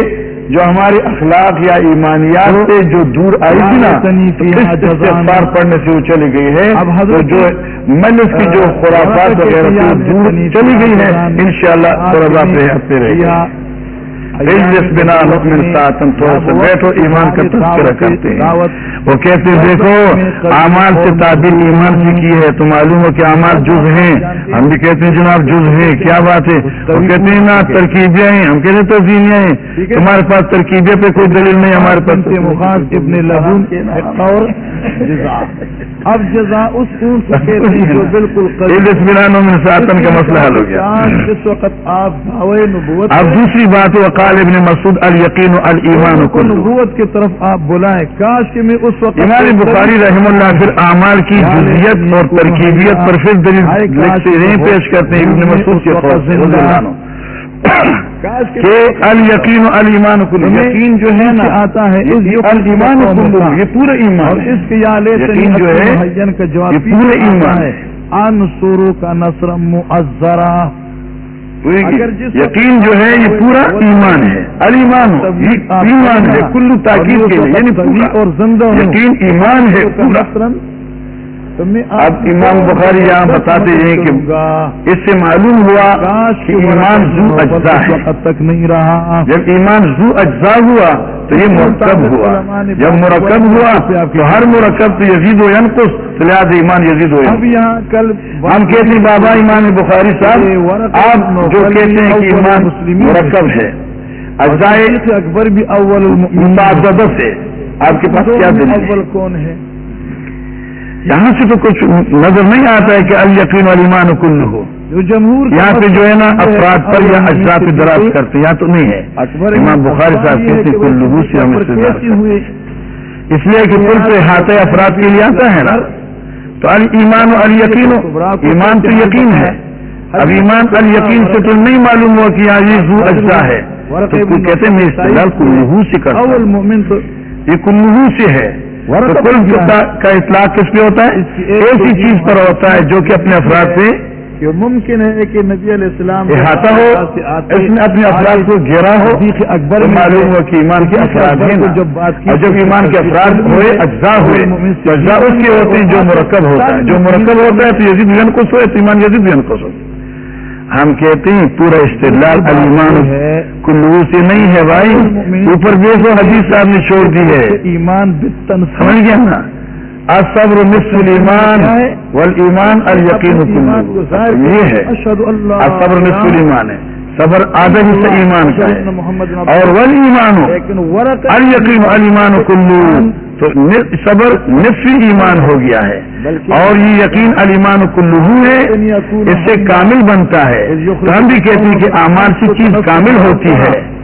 جو ہمارے اخلاق یا ایمانیات سے جو دور آئی تھی نا استغفار پڑھنے سے وہ چلی گئی ہے۔ تو جو مجلس کی جو خرافات وغیرہ دور چلی گئی ہے انشاءاللہ رہے گا اجلس بنا حکم ساتن تھوڑا سا بیٹھو ایمان کا تذکرہ کرتے ہیں۔ وہ کہتے ہیں دیکھو اعمال سے تعبیر ایمان سے کی ہے تو معلوم ہو کہ اعمال جز ہیں۔ ہم بھی کہتے ہیں جناب جز ہیں کیا بات ہے؟ وہ کہتے ہیں نا ترکیبیں ہیں۔ ہم کہتے ہیں ترجیحیاں ہیں۔ تمہارے پاس ترکیبیں پہ کوئی دلیل نہیں ہمارے پاس مخاص ابن لہون اور جزا۔ اب جزا اس [laughs] ہیں جو بالکل اجلس بنا نوم ساتن کا مسئلہ حل ہو گیا۔ جس وقت آپ اب دوسری بات وقال ابن مسعود الیقین الایمان کلو. نبوت کی طرف آپ بلائیں۔ کاش کہ میں اس وقت امام بخاری رحم اللہ پھر اعمال کی جزیت اور ترکیبیت پر پھر دلیل پیش کرتے ہیں ابن مسعود کے قول کہ الیقین الایمان کلو یقین جو ہے نا آتا ہے اس یہ پورا ایمان اس کے یقین جو ہے، کا جواب پورا ایمان ہے۔ ان سورو کا جس وقت- یقین جو ہے یہ پورا ایمان ہے۔ الایمان یہ ایمان ہے کلو تاکید کے لیے یعنی پورا۔ اور زندہ یقین ایمان ہے پورا۔ اب امام بخاری یہاں بتاتے ہیں کہ۔ اس سے معلوم ہوا کہ ایمان زو اجزا ہے۔ تک نہیں رہا۔ جب ایمان زو اجزا ہوا تو یہ مرکب ہوا۔ جب مرکب ہوا تو ہر مرکب تو یزید و ینقص تو لہٰذا ایمان یزید و اب ینقص یہاں کل ہم کہتے ہیں بابا امام بخاری صاحب آپ جو کہتے ہیں کہ ایمان مرکب ہے۔ اجزائے اکبر بھی اول سے۔ آپ کے پاس کیا دلیل ہے؟ اول کون ہے یہاں سے تو کچھ نظر نہیں آتا ہے کہ الیقین والیمان کل ہو جمہور یہاں پہ جو ہے نا افراد پر یا اجزاء پہ دراز کرتے یہاں تو نہیں ہے۔ امام بخاری صاحب کہتے کہ ہیں کل لہو سے ہم اس لیے کہ کل سے احاطہ افراد کے لیے آتا ہے نا۔ تو المان و الیقین ایمان تو یقین ہے۔ اب ایمان الیقین سے تو نہیں معلوم ہوا کہ یہاں یہ زو اجزا ہے۔ تو کہتے ہیں میں استعلال کل لہو سے کرتا ہوں۔ یہ کل لہو سے ہے۔ کل کا اطلاق کس پہ ہوتا ہے؟ ایسی چیز پر ہوتا ہے جو کہ اپنے افراد سے ممکن ہے کہ نبی علیہ السلام احاطہ ہو اس میں اپنے افراد کو گھیرا ہو اکبر معلوم ہو کہ ایمان کے افراد ہیں جب بات کی اور جب ایمان کے افراد ہوئے اجزاء ہوئے۔ اجزاء اس کے ہوتے ہیں جو مرکب ہوتا ہے۔ جو مرکب ہوتا ہے تو یزید بین کو تو ایمان یزید بین کو سو ہم کہتے ہیں پورا استدلال المان ہے۔ کلو سے نہیں ہے بھائی۔ اوپر دیکھو حدیث صاحب نے چھوڑ دی ہے۔ ایمان بتن سمجھ گیا نا؟ نصف الایمان والایمان الیقین کلو یہ ہے۔ الصبر نصف الایمان ہے۔ صبر آدھا حصہ ایمان کا ہے اور ول ایمان ہو الیقین الایمان کلو تو صبر نصف ایمان ہو گیا ہے۔ اور یہ یقین الایمان کلو ہے اس سے کامل بنتا ہے۔ تو ہم بھی کہتے ہیں کہ اعمال سے چیز کامل ہوتی ہے۔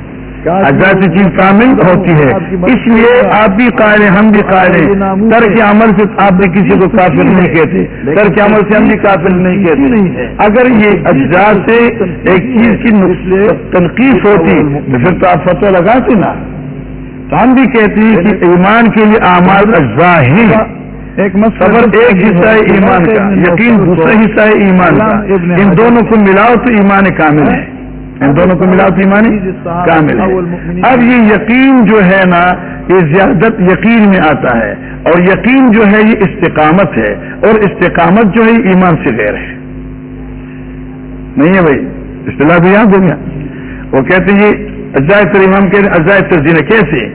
اجزا سے چیز کامل ہوتی ہے۔ اس لیے آپ بھی قائل ہیں ہم بھی قائل ہیں۔ ترک عمل سے آپ بھی کسی کو کافر نہیں کہتے۔ ترک عمل سے ہم بھی کافر نہیں کہتے۔ اگر یہ اجزاء سے ایک چیز کی تنقید ہوتی تو پھر تو آپ فتح لگاتے نا تو ہم بھی کہتے ہیں کہ ایمان کے لیے اعمال اجزاء ہی ایک صبر ایک حصہ ہے ایمان کا یقین دوسرا حصہ ہے ایمان کا۔ ان دونوں کو ملاؤ تو ایمان کامل ہے۔ ان دونوں کو ملا تو ایمان کامل ہے۔ اب یہ یقین جو ہے نا یہ زیادت یقین میں آتا ہے۔ اور یقین جو ہے یہ استقامت ہے۔ اور استقامت جو ہے ایمان سے غیر ہے۔ نہیں ہے بھائی اصطلاح بھی یاد ہو گیا۔ وہ کہتے ہیں اجائے تر امام کہتے ہیں اجائے تر کیسے؟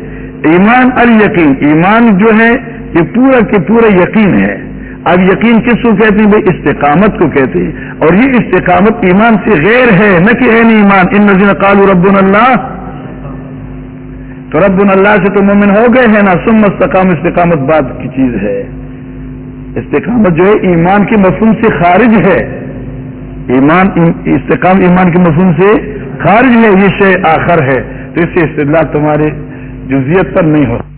ایمان ال یقین ایمان جو ہے یہ پورا کے پورا یقین ہے۔ اب یقین کس کو کہتے ہیں؟ بھائی استقامت کو کہتے ہیں۔ اور یہ استقامت ایمان سے غیر ہے، نہ کہ ہے ایمان۔ ان نظین قالو رب اللہ۔ تو رب اللہ سے تو مومن ہو گئے ہیں نا۔ سم استقام، استقامت بات کی چیز ہے۔ استقامت جو ہے ایمان کے مفہوم سے خارج ہے۔ ایمان، استقام ایمان کے مفہوم سے خارج ہے، یہ شے آخر ہے۔ تو اس سے استدلال تمہارے جزیت پر نہیں ہو۔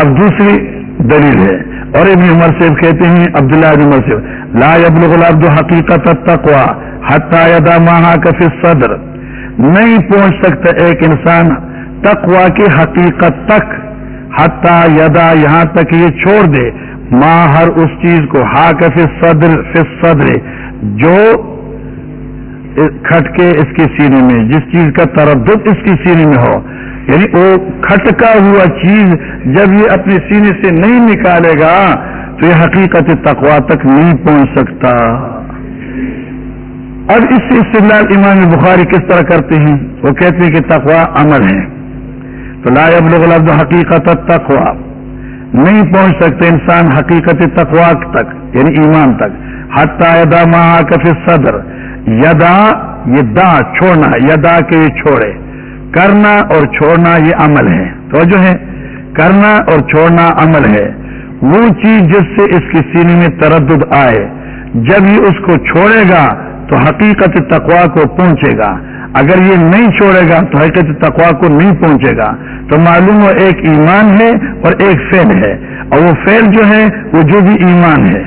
اب دوسری دلیل ہے۔ اور ابن عمر سے کہتے ہیں، عبداللہ ابن عمر سے، لا يبلغ العبد حقیقت التقوى حتى يدا ماہا کفی صدر نہیں پہنچ سکتا ایک انسان تقوا کی حقیقت تک حتی یدا یہاں تک یہ چھوڑ دے۔ ماں ہر اس چیز کو ہا کفی صدر فی صدر جو کھٹ کے اس کی سینے میں، جس چیز کا تردد اس کی سینے میں ہو۔ یعنی وہ کھٹکا ہوا چیز جب یہ اپنے سینے سے نہیں نکالے گا تو یہ حقیقت تقوا تک نہیں پہنچ سکتا۔ اب اس سے استدلال امام بخاری کس طرح کرتے ہیں؟ وہ کہتے ہیں کہ تقوا عمل ہے۔ تو لا لوگ لفظ حقیقت تقوا نہیں پہنچ سکتے انسان حقیقت تقوا تک یعنی ایمان تک۔ حتی یدا ماہ کف صدر یدا، یہ دا چھوڑنا یدا کے یہ چھوڑے۔ کرنا اور چھوڑنا یہ عمل ہے۔ تو جو ہے۔ کرنا اور چھوڑنا عمل ہے۔ وہ چیز جس سے اس کی سینے میں تردد آئے، جب یہ اس کو چھوڑے گا تو حقیقت تقوا کو پہنچے گا۔ اگر یہ نہیں چھوڑے گا تو حقیقت تقوا کو نہیں پہنچے گا۔ تو معلوم وہ ایک ایمان ہے اور ایک فیل ہے۔ اور وہ فیل جو ہے، وہ جو بھی ایمان ہے۔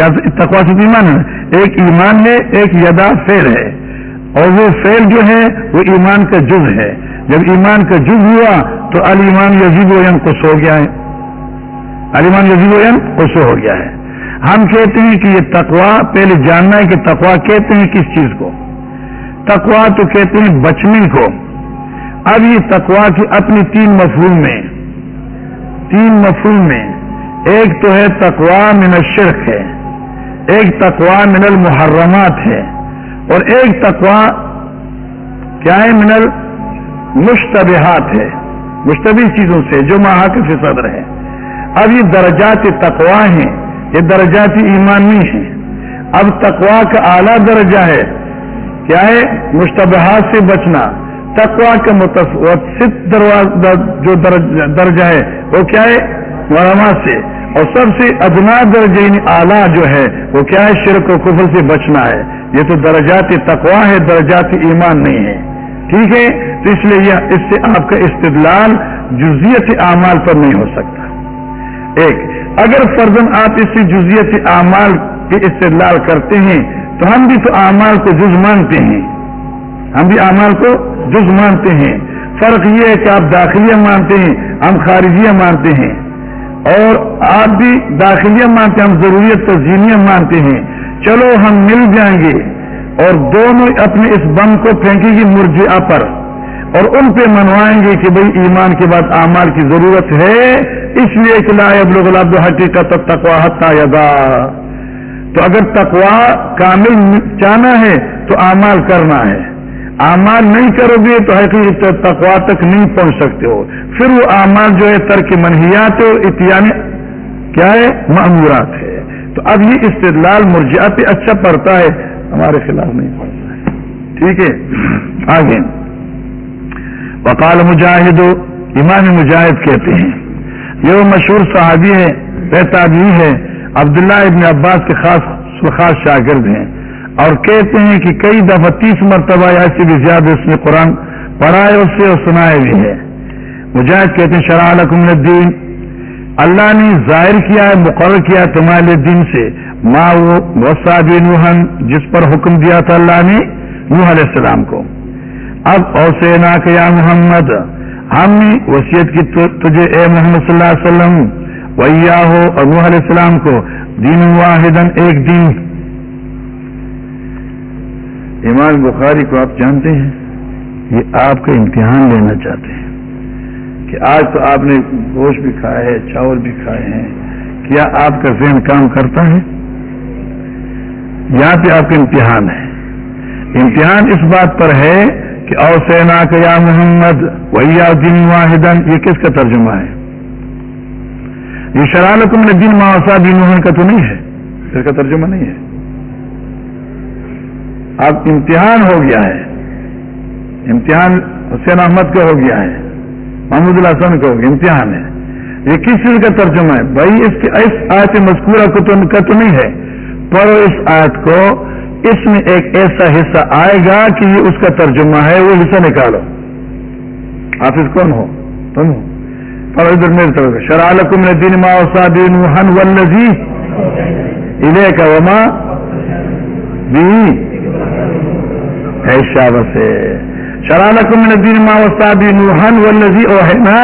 یا تقوا سے ایمان ہے۔ ایک ایمان ہے، ایک یدا فیل ہے۔ اور وہ فیل جو ہے، وہ ایمان کا جز ہے۔ جب ایمان کا جز ہوا تو علیمان یزیب و کس ہو گیا ہے۔ علیمان یزیب و کس ہو گیا ہے۔ ہم کہتے ہیں کہ یہ تقوا پہلے جاننا ہے کہ تقوا کہتے ہیں کس چیز کو۔ تقوا تو کہتے ہیں بچنے کو۔ اب یہ تقوا کی اپنی تین مفہوم میں تین مفہوم میں ایک تو ہے تقوا من الشرک ہے۔ ایک تقوا من المحرمات ہے۔ اور ایک تقوا کیا ہے منل مشتبہات ہے، مشتبہ چیزوں سے جو ماہ کے صدر ہے اب یہ درجات تقوا ہیں، یہ درجات ایمانی ہیں۔ اب تقوا کا اعلیٰ درجہ ہے، کیا ہے؟ مشتبہات سے بچنا۔ تقوا کا متوسط جو درجہ ہے، وہ کیا ہے؟ ورما سے۔ اور سب سے ادنا درجہ یعنی اعلیٰ جو ہے، وہ کیا ہے؟ شرک و کفر سے بچنا ہے۔ یہ تو درجات تقوا ہے، درجات ایمان نہیں ہے۔ ٹھیک ہے؟ تو اس لیے اس سے آپ کا استدلال جزیت اعمال پر نہیں ہو سکتا۔ ایک، اگر فرزن آپ اس سے جزیت اعمال کے استدلال کرتے ہیں، تو ہم بھی تو اعمال کو جز مانتے ہیں۔ ہم بھی اعمال کو جز مانتے ہیں۔ فرق یہ ہے کہ آپ داخلیہ مانتے ہیں، ہم خارجیہ مانتے ہیں۔ اور آپ بھی داخلیہ مانتے ہیں، ہم ضروریت تزینیہ مانتے ہیں۔ چلو ہم مل جائیں گے اور دونوں اپنے اس بم کو پھینکیں گی مرجعہ پر اور ان پہ منوائیں گے کہ بھئی ایمان کے بعد اعمال کی ضرورت ہے، اس لیے کہ لا ابلغ العبد حقیقت تقوا حتی یدا تو اگر تقوا کامل چاہنا ہے تو اعمال کرنا ہے۔ اعمال نہیں کرو گے تو حقیقت تقوا تک نہیں پہنچ سکتے ہو۔ پھر وہ اعمال جو ہے ترک منحیات اتیان، کیا ہے؟ معمورات ہے۔ تو اب یہ استدلال مرجعہ پہ اچھا پڑتا ہے، ہمارے خلاف نہیں پڑتا ہے۔ ٹھیک ہے؟ آگے۔ وقال مجاہد، امام مجاہد کہتے ہیں، یہ وہ مشہور صحابی ہے بہتابی ہے عبداللہ ابن عباس کے خاص خاص شاگرد ہیں۔ اور کہتے ہیں کہ کئی دفعہ تیس مرتبہ ایسی بھی زیادہ اس نے قرآن پڑھائے، اس سے اور سنائے بھی ہے۔ مجاہد کہتے ہیں شرح لکم الدین۔ اللہ نے ظاہر کیا ہے، مقرر کیا تمہارے دن سے۔ ماں وہ وساد نوہن جس پر حکم دیا تھا اللہ نے نوح علیہ السلام کو۔ اب اوسینا کہ یا محمد، ہم نے وصیت کی تجھے اے محمد صلی اللہ علیہ وسلم ویا ہو اور نوح علیہ السلام کو، دین واحد ایک دن ایمان بخاری کو آپ جانتے ہیں، یہ آپ کا امتحان لینا چاہتے ہیں۔ کہ آج تو آپ نے گوشت بھی کھایا ہے چاول بھی کھائے ہیں۔ کیا آپ کا ذہن کام کرتا ہے؟ یہاں پہ آپ کا امتحان ہے۔ امتحان اس بات پر ہے کہ او سینا یا محمد ویا دن واحد یہ کس کا ترجمہ ہے؟ یہ شرالکم نے دن ماسا دن کا تو نہیں ہے۔ اس کا ترجمہ نہیں ہے۔ اب امتحان ہو گیا ہے۔ امتحان حسین احمد کا ہو گیا ہے۔ محمود اللہ حسن کا ہو گیا امتحان ہے۔ یہ کس چیز کا ترجمہ ہے؟ بھائی، اس کے اس آیت مذکورہ کو تو کا تو نہیں ہے۔ پڑھو اس آیت کو۔ اس میں ایک ایسا حصہ آئے گا کہ یہ اس کا ترجمہ ہے، وہ حصہ نکالو۔ حافظ کون ہو؟ تم ہو۔ پڑھو ادھر میری طرف شرالکم دن ما دین ہن ولزی ادے کا وما بھی ایشا بسے شرالکم دین ما دین ہن ولزی او ہے نا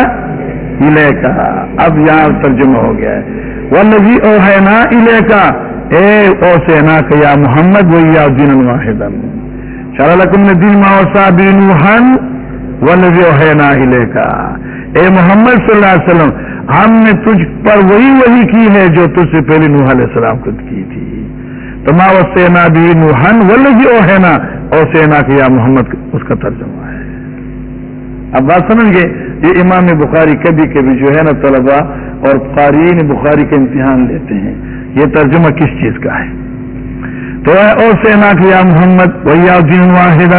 اب یہاں ترجمہ ہو گیا ہے. ولزی او ہے نا اے او سینا کا یا محمد و یا دین الواحد شرالکم نے دین ما دین ہن ولزی او ہے نا اے محمد صلی اللہ علیہ وسلم، ہم نے تجھ پر وہی وہی کی ہے جو تجھ سے پہلے نوح علیہ السلام کو کی تھی. تو ما و سینا بھی نوہن ولزی او ہے نا او سینا کا یا محمد، اس کا ترجمہ ہے۔ اب بات سمجھ گئے؟ یہ امام بخاری کبھی کبھی جو ہے نا طلبا اور قارئین بخاری کا امتحان لیتے ہیں۔ یہ ترجمہ کس چیز کا ہے؟ تو او سینا یا محمد ویا دین واحد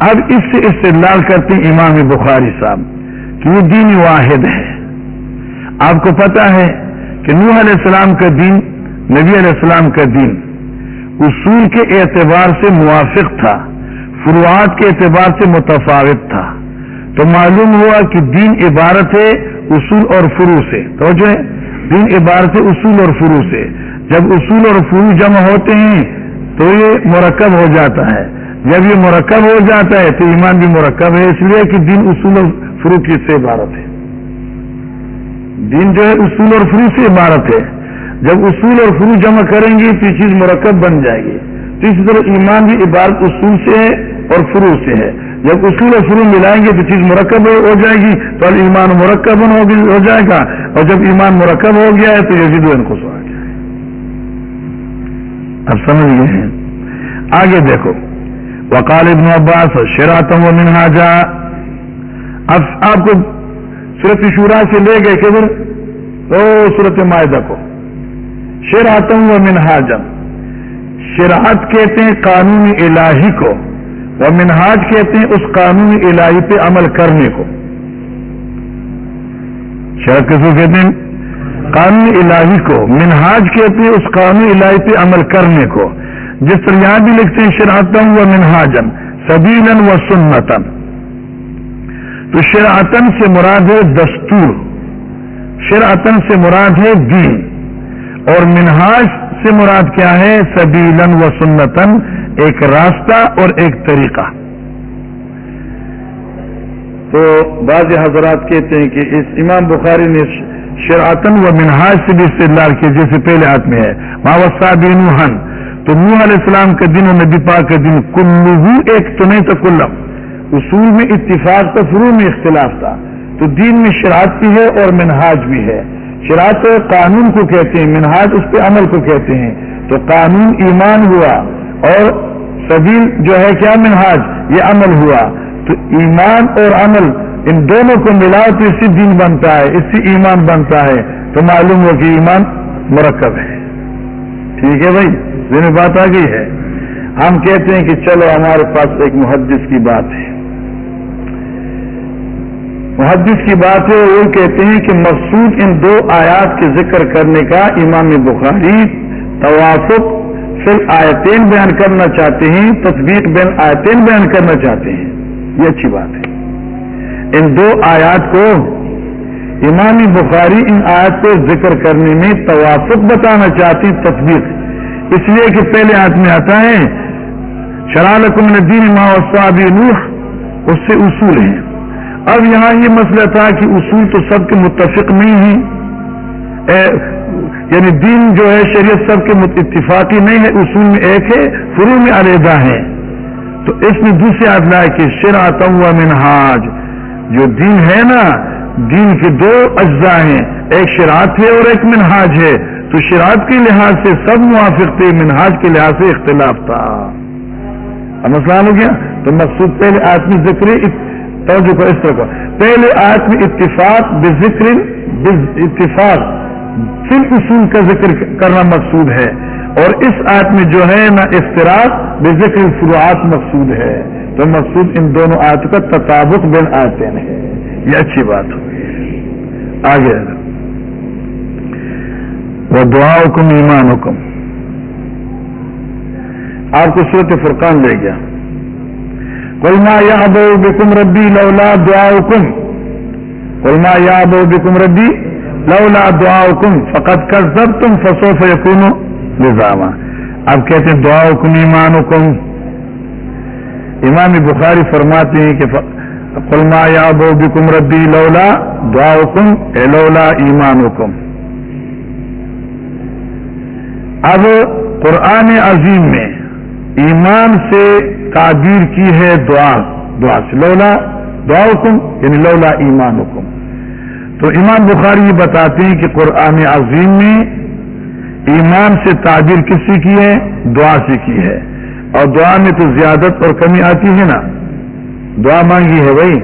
اب اس سے استدلال کرتے ہیں امام بخاری صاحب کہ وہ دین واحد ہے۔ آپ کو پتا ہے کہ نوح علیہ السلام کا دین نبی علیہ السلام کا دین اصول کے اعتبار سے موافق تھا، فروعات کے اعتبار سے متفاوت تھا۔ تو معلوم ہوا کہ دین عبارت ہے اصول اور فرو سے۔ تو جو ہے، دین عبارت ہے اصول اور فرو سے۔ جب اصول اور فرو جمع ہوتے ہیں تو یہ مرکب ہو جاتا ہے۔ جب یہ مرکب ہو جاتا ہے تو ایمان بھی مرکب ہے، اس لیے کہ دین اصول اور فرو کی سے عبارت ہے۔ دین جو ہے اصول اور فرو سے عبارت ہے۔ جب اصول اور فرو جمع کریں گے تو یہ چیز مرکب بن جائے گی۔ تو اسی طرح ایمان بھی عبارت اصول سے ہے اور فرو سے ہے۔ جب اصول و فرو ملائیں گے تو چیز مرکب ہو جائے گی، تو ایمان مرکب ہو جائے گا۔ اور جب ایمان مرکب ہو گیا ہے تو یہ آ گیا۔ اب سمجھ گئے ہیں؟ آگے دیکھو۔ وکال ابن عباس شراطم و منہاجا۔ اب آپ کو صورت شورا سے لے گئے کدھر او صورت معاہدہ کو۔ شراطم و منہاجم شراعت کہتے ہیں قانون الہی کو اور منہاج کہتے ہیں اس قانون الہی پہ عمل کرنے کو۔ شاید کس کہتے ہیں؟ قانون الہی کو، منہاج کہتے ہیں اس قانون الہی پہ عمل کرنے کو۔ جس طرح یہاں بھی لکھتے ہیں شراطن و منہاجن سبیلن و سنتن تو شراطن سے مراد ہے دستور۔ شراطن سے مراد ہے دین۔ اور منہاج سے مراد کیا ہے؟ سبیلن و سنتن ایک راستہ اور ایک طریقہ۔ تو بعض حضرات کہتے ہیں کہ اس امام بخاری نے شراطن و منہاج سے بھی استدلال کیا، جیسے پہلے ہاتھ میں ہے۔ ماوسا بین تو نوح علیہ السلام کا دن اور نبی پاک کا دن کلو ایک تو نہیں تھا کلم اصول میں اتفاق تو فرو میں اختلاف تھا۔ تو دین میں شراط بھی ہے اور منہاج بھی ہے۔ شراط قانون کو کہتے ہیں، منہاج اس پہ عمل کو کہتے ہیں۔ تو قانون ایمان ہوا اور سبیل جو ہے کیا منہاج؟ یہ عمل ہوا۔ تو ایمان اور عمل ان دونوں کو ملا تو اسی دین بنتا ہے اسی ایمان بنتا ہے۔ تو معلوم ہو کہ ایمان مرکب ہے۔ ٹھیک ہے بھائی دن بات آ گئی ہے۔ ہم کہتے ہیں کہ چلو ہمارے پاس ایک محدث کی بات ہے۔ محدث کی بات ہے، وہ کہتے ہیں کہ مقصود ان دو آیات کے ذکر کرنے کا امام بخاری توافق پھر آیتین بیان کرنا چاہتے ہیں تصویر بین آیتین بیان کرنا چاہتے ہیں۔ یہ اچھی بات ہے۔ ان دو آیات کو امام بخاری ان آیات کو ذکر کرنے میں توافق بتانا چاہتی تصویر اس لیے کہ پہلے آیت میں آتا ہے شرالکم الدین ما وصابی نوح، اس سے اصول ہیں۔ اب یہاں یہ مسئلہ تھا کہ اصول تو سب کے متفق نہیں ہیں۔ یعنی دین جو ہے، شریعت سب کے اتفاقی نہیں ہے، اصول میں ایک ہے فرو میں علیحدہ ہے۔ تو اس میں دوسری آدمی ہے کہ شر آتا ہوا منہاج، جو دین ہے نا، دین کے دو اجزاء ہیں۔ ایک شراط ہے اور ایک منہاج ہے۔ تو شراط کے لحاظ سے سب موافق تھے، منہاج کے لحاظ سے اختلاف تھا۔ مسئلہ ہو گیا؟ تو مقصود پہلے آدمی ذکر توجہ کو اس طرح کا پہلے آدمی اتفاق بے ذکر اتفاق فل اصول کا ذکر کرنا مقصود ہے۔ اور اس آیت میں جو ہے نا اختراق بے ذکر فروعات مقصود ہے۔ تو مقصود ان دونوں آیت کا تطابق بین آتے ہیں یہ اچھی بات ہوگی آگے۔ وہ دعا حکم ایمان حکم آپ کو صورت فرقان لے گیا۔ کلما یاد بکم ربی لولا دعا حکم کلما یاد بکم ربی لولا دعا حکم فقط کر سب تم فسو فیقون نظام اب کہتے ہیں دعا حکم ایمان حکم امام بخاری فرماتے ہیں کہ قلما یا بو بکم ربی لولا دعا حکم اے لولا ایمان حکم اب قرآن عظیم میں ایمان سے تعبیر کی ہے دعا دعا سے، لولا دعا حکم یعنی لولا ایمان حکم تو امام بخاری یہ بتاتے ہیں کہ قرآن عظیم میں ایمان سے تعبیر کس سے کی ہے؟ دعا سے کی ہے۔ اور دعا میں تو زیادت اور کمی آتی ہے نا۔ دعا مانگی ہے بھائی،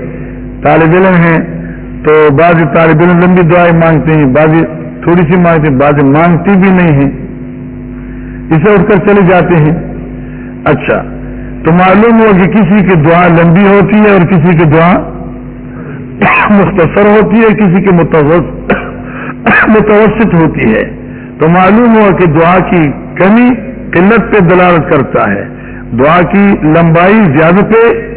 طالب علم ہے تو بعض طالب علم لمبی دعائیں مانگتے ہیں، بعض تھوڑی سی مانگتے ہیں، بعض مانگتی بھی نہیں ہیں۔ اسے اٹھ کر چلے جاتے ہیں۔ اچھا تو معلوم ہو کہ کسی کی دعا لمبی ہوتی ہے اور کسی کی دعا مختصر ہوتی ہے، کسی کی [coughs] متوسط ہوتی ہے۔ تو معلوم ہوا کہ دعا کی کمی قلت پہ دلالت کرتا ہے۔ دعا کی لمبائی زیادہ پہ۔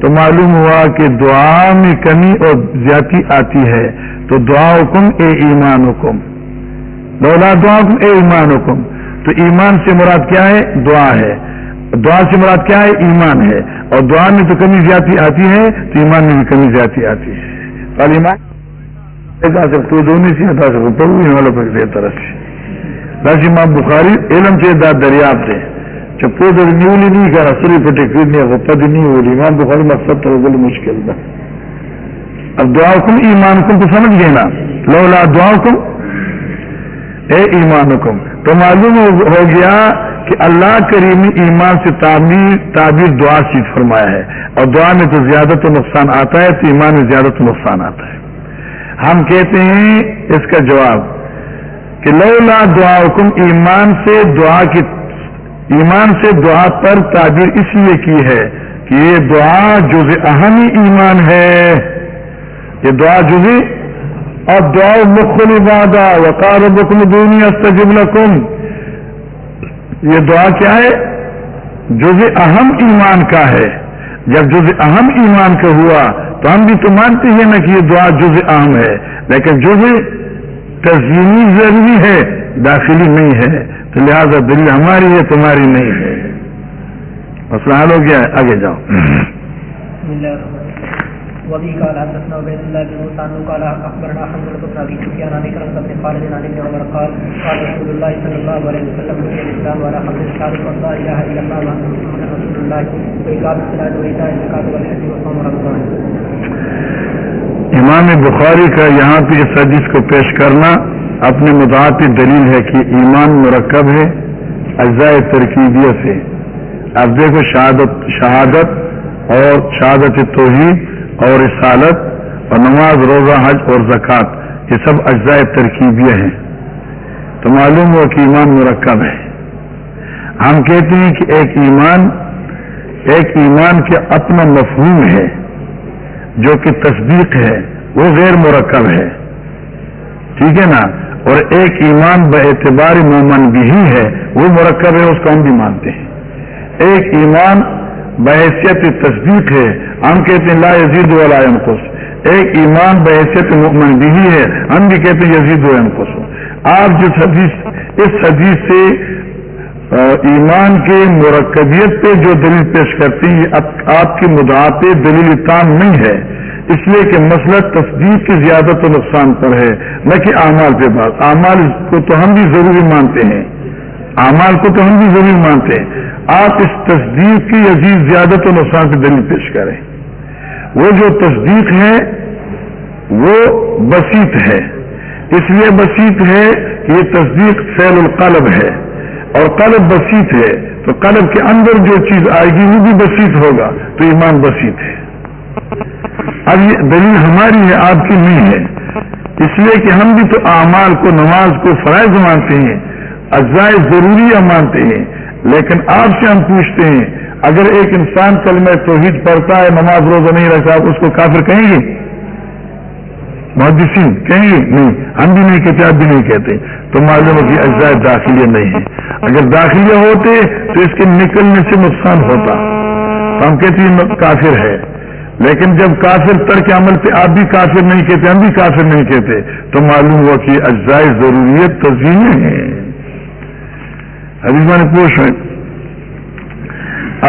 تو معلوم ہوا کہ دعا میں کمی اور زیادتی آتی ہے۔ تو دعا حکم اے ایمان حکم بولا دعا حکم اے ایمان حکم تو ایمان سے مراد کیا ہے؟ دعا ہے۔ دعا سے مراد کیا ہے؟ ایمان ہے۔ اور دعا میں تو کمی زیادتی آتی ہے، تو ایمان میں بھی کمی زیادتی آتی ہے۔ ایمان۔ دونوں سے ہٹا سکو پڑھو والوں پر طرف سے۔ راجی ماں بخاری علم سے دا دریافت ہے چپو در نیولی نہیں کرا سری پٹے کرنے کو پد نہیں ہو رہی امام بخاری مقصد تو بڑی مشکل تھا اب دعا کم ایمان کم تو سمجھ گئے نا۔ لولا دعا کم اے ایمان کم تو معلوم ہو گیا کہ اللہ کریم ایمان سے تعمیر تعبیر دعا سے فرمایا ہے اور دعا میں تو زیادہ تو نقصان آتا ہے، تو ایمان میں زیادہ تو نقصان آتا ہے۔ ہم کہتے ہیں اس کا جواب کہ لولا دعا حکم ایمان سے دعا کی ایمان سے دعا پر تعبیر اس لیے کی ہے کہ یہ دعا جز اہم ایمان ہے۔ یہ دعا جزی اور دعا مخل وادہ وقار بکم دونی استجب لکم۔ یہ دعا کیا ہے؟ جز اہم ایمان کا ہے۔ جب جز اہم ایمان کا ہوا، تو ہم بھی تو مانتے ہیں نا کہ یہ دعا جز اہم ہے، لیکن جز تزئینی ضروری ہے، داخلی نہیں ہے۔ تو لہذا دل ہماری ہے، تمہاری نہیں ہے۔ مسئلہ حل ہو گیا ہے، آگے جاؤ۔ وبي قال حدثنا عبيد الله بن موسى قال اخبرنا حمد بن ابي سفيان عن كرم بن خالد عن ابن عمر قال قال رسول الله صلى الله عليه وسلم في الاسلام ولا حمد الشهاده لا اله الا الله محمد رسول الله واقام الصلاه وايتاء الزكاه والحج وصوم رمضان. امام بخاری کا یہاں پہ اس حدیث کو پیش کرنا اپنے مدعاتی دلیل ہے کہ ایمان مرکب ہے اجزاء ترکیبیہ سے۔ اب دیکھو شہادت شہادت اور شہادت توحید اور رسالت اور نماز، روزہ، حج اور زکوٰۃ، یہ سب اجزاء ترکیبیہ ہیں۔ تو معلوم ہوا کہ ایمان مرکب ہے۔ ہم کہتے ہیں کہ ایک ایمان ایک ایمان کے اپنا مفہوم ہے، جو کہ تصدیق ہے، وہ غیر مرکب ہے۔ ٹھیک ہے نا؟ اور ایک ایمان ب اعتبار مومن بھی ہے، وہ مرکب ہے، اس کو ہم بھی مانتے ہیں۔ ایک ایمان بحیثیت تصدیق ہے۔ ہم کہتے ہیں لا یزید والا انقص ایک ایمان بحیثیت مؤمن بھی ہے، ہم بھی کہتے ہیں یزید و انقص آپ جس حدیث، اس حدیث سے ایمان کے مرکبیت پہ جو دلیل پیش کرتی ہیں آپ کی مدعات دلیل تام نہیں ہے۔ اس لیے کہ مسئلہ تصدیق کی زیادت و نقصان پر ہے۔ نہ کہ اعمال پہ بات۔ اعمال کو تو ہم بھی ضروری مانتے ہیں۔ اعمال کو تو ہم بھی ضروری مانتے ہیں۔ آپ اس تصدیق کی عزیز زیادت و نقصان پہ دلیل پیش کریں۔ وہ جو تصدیق ہے، وہ بسیط ہے۔ اس لیے بسیط ہے کہ یہ تصدیق فیل القلب ہے۔ اور قلب بسیط ہے، تو قلب کے اندر جو چیز آئے گی، وہ بھی بسیط ہوگا۔ تو ایمان بسیط ہے۔ اب یہ دلیل ہماری ہے، آپ کی نہیں ہے۔ اس لیے کہ ہم بھی تو اعمال کو، نماز کو فرائض مانتے ہیں اجزائے ضروری مانتے ہیں۔ لیکن آپ سے ہم پوچھتے ہیں، اگر ایک انسان کل میں توحید پڑھتا ہے، نماز روزہ نہیں رکھتا اس کو کافر کہیں گے؟ محدثین کہیں گے؟ نہیں، ہم بھی نہیں کہتے، آپ بھی نہیں کہتے۔ تو معلوم ہے کہ اجزاء داخلیہ نہیں ہے اگر داخلیہ ہوتے تو اس کے نکلنے سے نقصان ہوتا۔ تو ہم کہتے ہیں کافر ہے۔ لیکن جب کافر ترک عمل پہ آپ بھی کافر نہیں کہتے، ہم بھی کافر نہیں کہتے، تو معلوم ہوا کہ اجزاء ضروریت تزئین ہے حدیث میں پوچھ ہے۔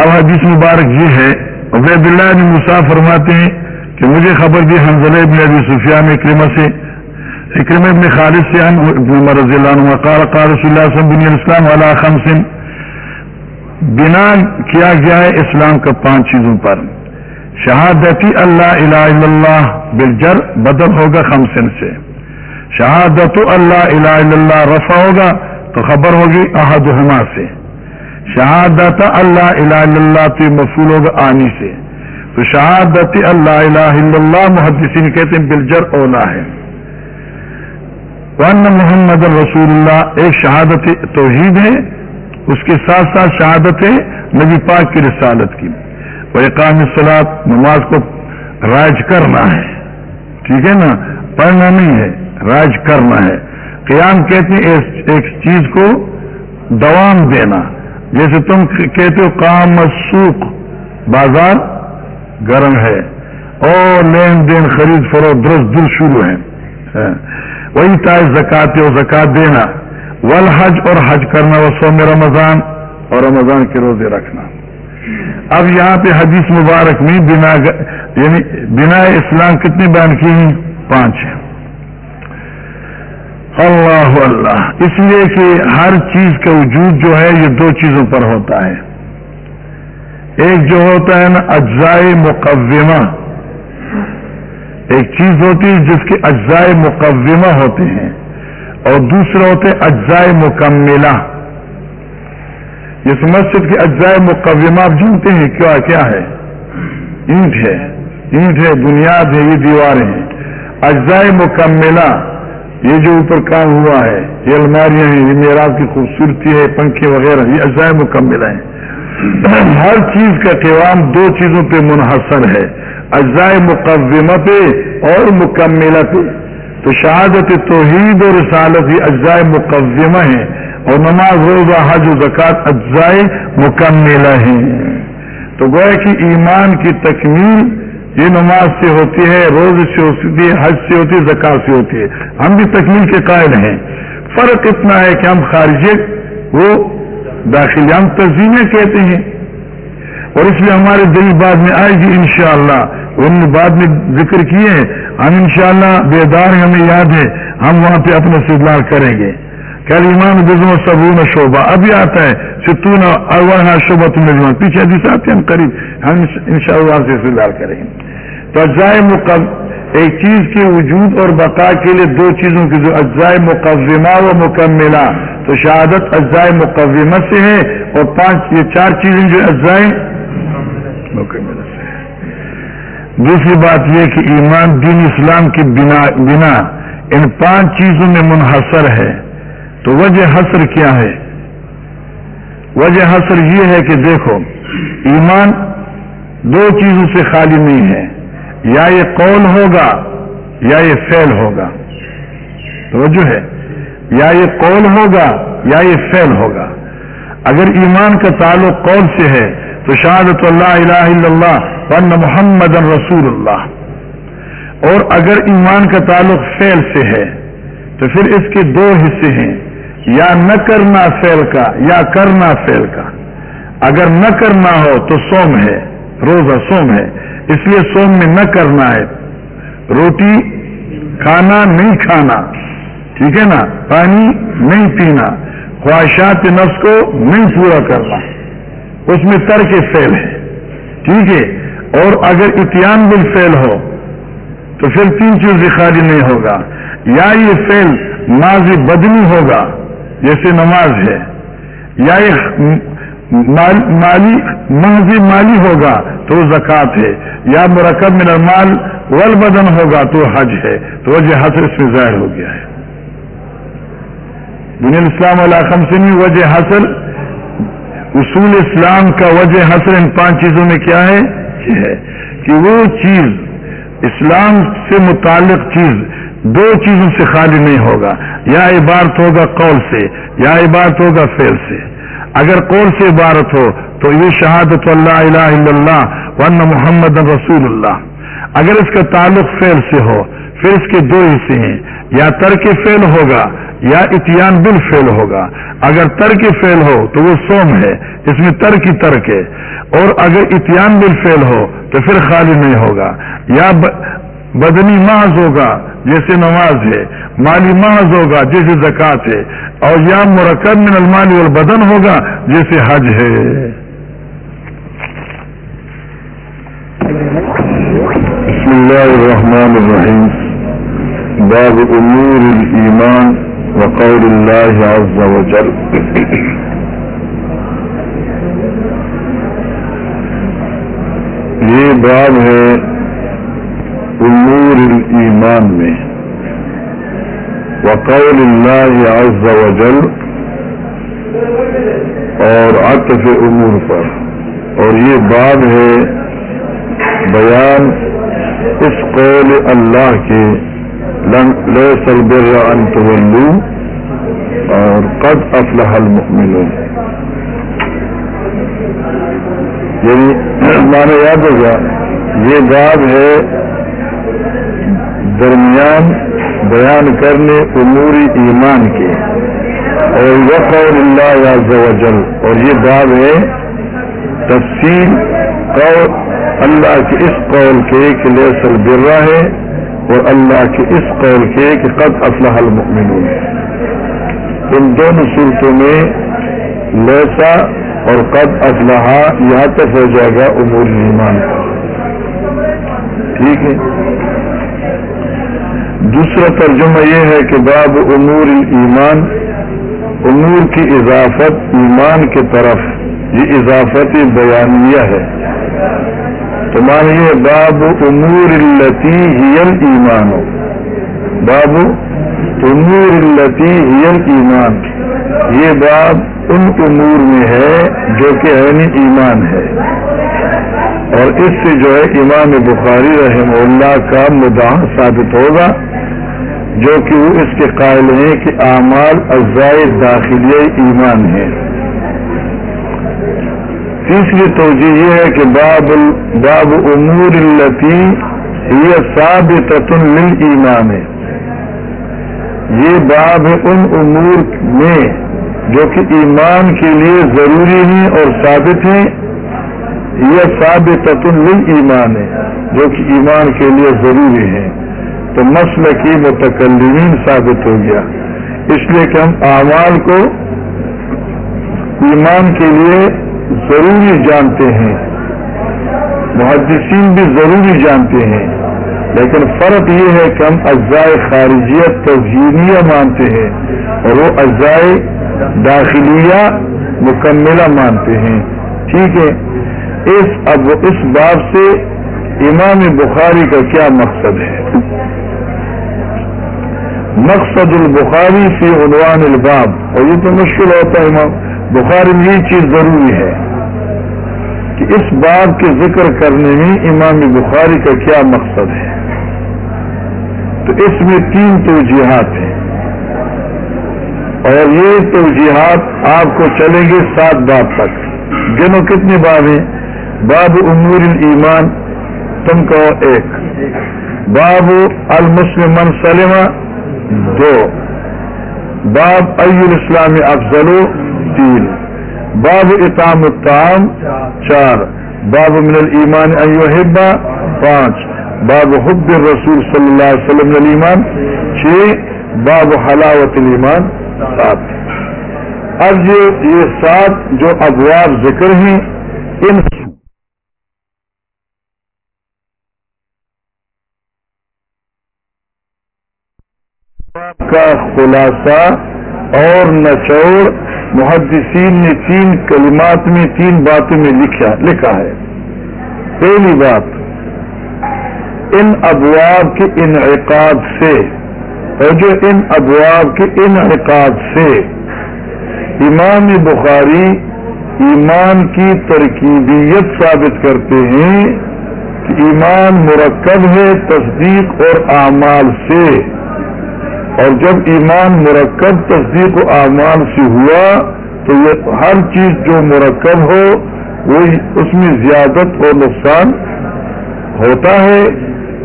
اب حدیث مبارک یہ ہے۔ عبید اللہ نے مسا فرماتے ہیں کہ مجھے خبر دی حنزلہ ابن ابی سفیان اکرمہ سے۔ اکرمہ ابن خالد سے ابن عمر رضی اللہ عنہ قال قال رسول اللہ صلی اللہ علیہ وسلم اسلام علی خمس۔ بنا کیا گیا ہے اسلام کا پانچ چیزوں پر۔ شہادتی اللہ الہ الا اللہ بالجر، بدل ہوگا خمسن سے۔ شہادت اللہ الہ الا اللہ، رفع ہوگا۔ تو خبر ہوگی احدہما سے۔ شہادت اللہ الہ الا اللہ تو مفول ہوگا آنی سے۔ تو شہادت اللہ الہ الا اللہ محدثین کہتے ہیں بلجر اولا ہے۔ ون محمد رسول اللہ ایک شہادت توحید ہے۔ اس کے ساتھ ساتھ شہادت ہے نبی پاک کی رسالت کی۔ وہ اقام سلاد نماز کو راج کرنا ہے۔ ٹھیک ہے نا؟ پڑھنا نہیں ہے، راج کرنا ہے۔ قیام کہتے ہیں ایک چیز کو دوام دینا۔ جیسے تم کہتے ہو کام سوکھ بازار گرم ہے اور لین دین خرید فروخت درست دل شروع ہاں۔ ہے وہی تاج زکات اور زکات دینا۔ ول حج اور حج کرنا وہ سو میں رمضان اور رمضان کے روزے رکھنا۔ اب یہاں پہ حدیث مبارک میں بنا یعنی بنا اسلام کتنی بیان کی ہیں؟ پانچ ہیں۔ اللہ اللہ۔ اس لیے کہ ہر چیز کا وجود جو ہے، یہ دو چیزوں پر ہوتا ہے۔ ایک جو ہوتا ہے نا، اجزائے مقومہ۔ ایک چیز ہوتی ہے جس کے اجزائے مقومہ ہوتے ہیں، اور دوسرا ہوتے اجزائے مکملہ۔ اس مسجد کے اجزائے مقومہ، آپ جانتے ہیں کیا کیا ہے؟ اینٹ ہے۔ اینٹ ہے، بنیاد ہے، یہ دیواریں ہیں۔ اجزائے مکملہ۔ یہ جو اوپر کام ہوا ہے، یہ الماریاں ہیں، یہ میراب کی خوبصورتی ہے، پنکھے وغیرہ، یہ اجزائے مکملہ ہیں۔ [clears throat] ہر چیز کا قیام دو چیزوں پہ منحصر ہے اجزائے مقدمہ پہ اور مکملہ پہ تو شہادت توحید اور رسالت ہی اجزائے مقدمہ ہیں اور نماز، روزہ، حج و زکوٰۃ اجزائے مکملہ ہیں۔ تو گویا کہ ایمان کی تکمیل یہ نماز سے ہوتی ہے، روز سے ہوتی ہے، حج سے ہوتی ہے زکات سے ہوتی ہے۔ ہم بھی تکمیل کے قائل ہیں۔ فرق اتنا ہے کہ ہم خارجی وہ داخل ہم تنظیمیں کہتے ہیں۔ اور اس لیے ہمارے دل بعد میں آئے گی انشاءاللہ۔ شاء اللہ بعد میں ذکر کیے ہیں۔ ہم انشاءاللہ بیدار ہمیں یاد ہے۔ ہم وہاں پہ اپنا استدلال کریں گے۔ کل ایمان بزم صبون شعبہ. ابھی آتا ہے ستون اول شعبہ تم نظمان پیچھے حدیث آتے ہیں ہم قریب. ہم ان شاء اللہ سے استدلال کریں گے. تو اجزائے مقب ایک چیز کے وجود اور بقا کے لیے دو چیزوں کی جو اجزائے مقدمہ و مکملہ. تو شہادت اجزائے مقومت سے ہے اور پانچ یہ چار چیزیں جو اجزائے مکملت سے ہے دوسری بات یہ کہ ایمان دین اسلام کی بنا بنا. ان پانچ چیزوں میں منحصر ہے. تو وجہ حسر کیا ہے؟ وجہ حسر یہ ہے کہ دیکھو، ایمان دو چیزوں سے خالی نہیں ہے۔ یا یہ قول ہوگا یا یہ فعل ہوگا۔ توجہ ہے۔ یا یہ قول ہوگا یا یہ فعل ہوگا۔ اگر ایمان کا تعلق قول سے ہے، تو شہادت اللہ الہ الا اللہ ون محمد رسول اللہ۔ اور اگر ایمان کا تعلق فعل سے ہے، تو پھر اس کے دو حصے ہیں۔ یا نہ کرنا فعل کا، یا کرنا فعل کا۔ اگر نہ کرنا ہو تو سوم ہے، روزہ سوم ہے۔ اس لیے سوم میں نہ کرنا ہے۔ روٹی کھانا نہیں کھانا، ٹھیک ہے نا؟ پانی نہیں پینا۔ خواہشات نفس کو نہیں پورا کرنا۔ اس میں ترک فیل ہے۔ ٹھیک ہے؟ اور اگر اتیان بل فیل ہو تو پھر تین چیز خالی نہیں ہوگا۔ یا یہ فیل ماضی بدنی ہوگا۔ جیسے نماز ہے، یا یہ مالی محض مالی ہوگا تو زکوٰۃ ہے، یا مرکب من المال ول بدن ہوگا تو حج ہے، تو وجہ حسر اس میں ظاہر ہو گیا ہے۔ دنیا اسلام علیہ خمسنی وجہ حاصل، اصول اسلام کا وجہ حاصل ان پانچ چیزوں میں کیا ہے؟ یہ ہے کہ وہ چیز اسلام سے متعلق چیز دو چیزوں سے خالی نہیں ہوگا۔ یا عبارت ہوگا قول سے، یا عبارت ہوگا فیل سے۔ اگر قول سے عبارت ہو تو یہ شہادت اللہ الہ الا اللہ ون محمد رسول اللہ۔ اگر اس کا تعلق فیل سے ہو پھر اس کے دو حصے ہیں۔ یا ترک فیل ہوگا یا اتیان بل فیل ہوگا۔ اگر ترک فیل ہو تو وہ سوم ہے، اس میں ترک ہی ترک ہے۔ اور اگر اتیان بل فیل ہو تو پھر خالی نہیں ہوگا۔ یا بدنی محض ہوگا جیسے نماز ہے، مالی محض ہوگا جیسے زکوٰۃ ہے، اور یا مرکب من المالی اور بدن ہوگا جیسے حج ہے۔ بسم اللہ الرحمن الرحیم۔ باب امور الایمان وقول اللہ عز وجل یہ باب ہے امور الایمان میں۔ وقول اللہ عز وجل اور عطف امور پر۔ اور یہ باب ہے بیان اس قول اللہ کے ليس البر ان تولوا اور قد افلح المؤمنون۔ یعنی مانا یاد ہوگا یہ باب ہے درمیان بیان کرنے اموری ایمان کے۔ اور وقول اللہ عز و جل، اور یہ باب ہے تفصیل قول اللہ کے اس قول کے کہ لیس البرہ ہے، اور اللہ کے اس قول کے کہ قد افلح المؤمنون۔ ان دونوں صورتوں میں لیسا اور قد افلاح یہاں تک ہو جائے گا امور ایمان۔ کا ٹھیک ہے؟ دوسرا ترجمہ یہ ہے کہ باب امور ایمان امور کی اضافت ایمان کی طرف، یہ اضافت بیانیہ ہے۔ تو مانیے باب امور التی ہی ایمان باب امور التی ہی ایمان یہ باب ان امور میں ہے جو کہ عین ایمان ہے۔ اور اس سے جو ہے امام بخاری رحم اللہ کا مدعا ثابت ہوگا۔ جو کہ وہ اس کے قائل ہیں کہ اعمال اجزائے داخلی ایمان ہے تیسری توجہ یہ ہے کہ باب باب امور التی یہ ثابت لل ایمان ہے یہ باب ان امور میں جو کہ ایمان کے لیے ضروری ہیں اور ثابت ہیں، یہ ثابت لل ایمان ہے جو کہ ایمان کے لیے ضروری ہے تو مسئلہ کی متکلین ثابت ہو گیا۔ اس لیے کہ ہم اعمال کو ایمان کے لیے ضروری جانتے ہیں۔ محدثین بھی ضروری جانتے ہیں۔ لیکن فرق یہ ہے کہ ہم اجزائے خارجیت تزئینیہ مانتے ہیں اور وہ اجزائے داخلیہ مکملہ مانتے ہیں۔ ٹھیک ہے۔ اس اب اس باب سے امام بخاری کا کیا مقصد ہے؟ مقصد البخاری فی عنوان الباب، اور یہ تو مشکل ہوتا ہے امام، بخاری میں یہ چیز ضروری ہے کہ اس بات کے ذکر کرنے میں امام بخاری کا کیا مقصد ہے؟ تو اس میں تین توجیحات ہیں۔ اور یہ توجیحات آپ کو چلیں گے سات بات تک۔ گنو کتنی باب ہیں؟ باب امور ایمان تم کہو ایک۔ باب المسلم من دو، باب ای الاسلام افضل تین، باب اطام الطعام چار، باب من الایمان ان پانچ، باب حب الرسول صلی اللہ علیہ وسلم الایمان چھ، باب حلاوت الایمان سات۔ اب یہ سات جو ابواب ذکر ہیں، ان کا خلاصہ اور نچوڑ محدثین نے تین کلمات میں تین باتوں میں لکھا لکھا ہے۔ پہلی بات، ان ابواب کے انعقاد سے اور جو ان ابواب کے انعقاد سے، امام بخاری ایمان کی ترکیبیت ثابت کرتے ہیں کہ ایمان مرکب ہے تصدیق اور اعمال سے۔ اور جب ایمان مرکب تصدیق و اعمال سے ہوا تو یہ ہر چیز جو مرکب ہو وہ اس میں زیادت اور نقصان ہوتا ہے۔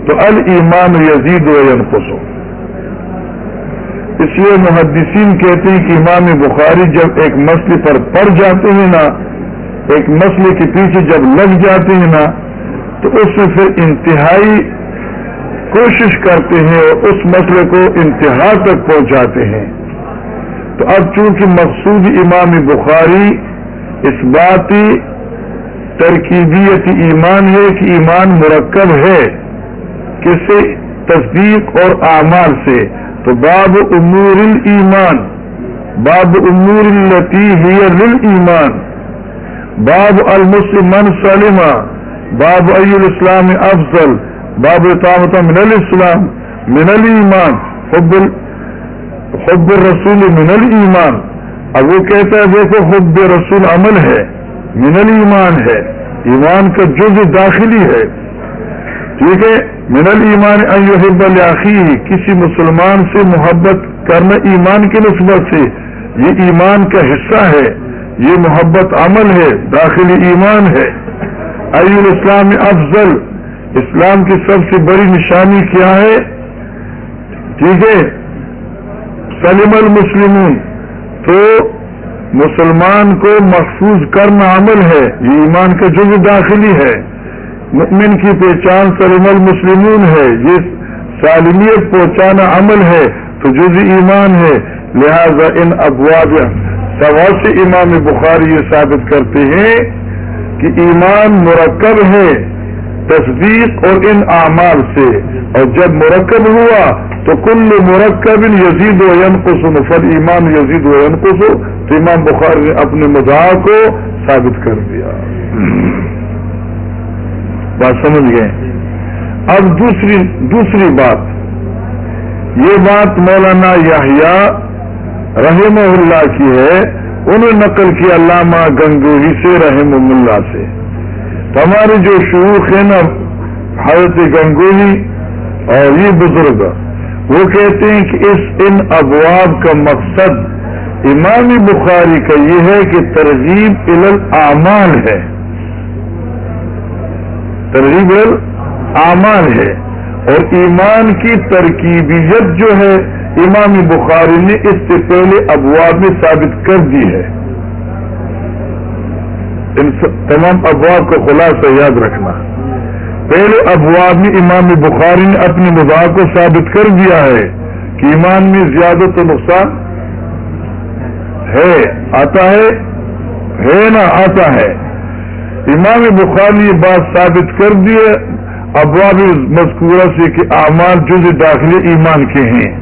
تو المان یزید و ینقص۔ اس لیے محدثین کہتے ہیں کہ امام بخاری جب ایک مسئلے پر پڑ جاتے ہیں نا، ایک مسئلے کے پیچھے جب لگ جاتے ہیں نا، تو اس میں پھر انتہائی کوشش کرتے ہیں اور اس مسئلے کو انتہا تک پہنچاتے ہیں۔ تو اب چونکہ مقصود امام بخاری اس باتی ترکیبیت ایمان ہے کہ ایمان مرکب ہے کسی تصدیق اور اعمال سے۔ تو باب امور ایمان باب امور التی ہی ایمان باب المسلم من سلمہ باب ای الاسلام افضل باب اطامت من الاسلام، من الایمان. حب حب الرسول من الایمان. اب وہ کہتا ہے دیکھو حب رسول عمل ہے، من الایمان ہے. ایمان کا جز داخلی ہے. ٹھیک ہے؟ من المان ایحب الاخی کسی مسلمان سے محبت کرنا ایمان کی نسبت سے، یہ ایمان کا حصہ ہے. یہ محبت عمل ہے، داخلی ایمان ہے. ای الاسلام افضل. اسلام کی سب سے بڑی نشانی کیا ہے؟ ٹھیک ہے؟ سلیم المسلمون، تو مسلمان کو محفوظ کرنا عمل ہے، یہ ایمان کا جو داخلی ہے۔ مؤمن کی پہچان سلم المسلمون ہے، یہ سالمیت پہنچانا عمل ہے، تو جز ایمان ہے۔ لہذا ان ابواب سوا سے امام بخاری یہ ثابت کرتے ہیں کہ ایمان مرکب ہے۔ تصدیق اور ان اعمال سے۔ اور جب مرکب ہوا تو کل مرکب یزید و ینقص نفر ایمان یزید و ینقص، تو امام بخاری نے اپنے مدعا کو ثابت کر دیا۔ بات سمجھ گئے؟ اب دوسری دوسری بات۔ یہ بات مولانا یاہیا رحم اللہ کی ہے۔ انہوں نقل کی علامہ گنگوہی سے رحم اللہ سے۔ ہمارے جو شروع ہے نا، حضرت گنگوہی اور یہ بزرگ، وہ کہتے ہیں کہ اس ان ابواب کا مقصد امام بخاری کا یہ ہے کہ ترغیب اعمال ہے۔ ترغیب اعمال ہے۔ اور ایمان کی ترکیبیت جو ہے، امام بخاری نے اس سے پہلے ابواب میں ثابت کر دی ہے۔ ان تمام ابواب کا خلاصہ یاد رکھنا۔ پہلے ابواب میں امام بخاری نے اپنی مزاح کو ثابت کر دیا ہے کہ ایمان میں زیادہ تو نقصان ہے، آتا ہے ہے نا آتا ہے۔ امام بخار نے یہ بات ثابت کر دی ہے، ابواب مذکورہ سے کہ اعمال جز داخلی ایمان کے ہیں۔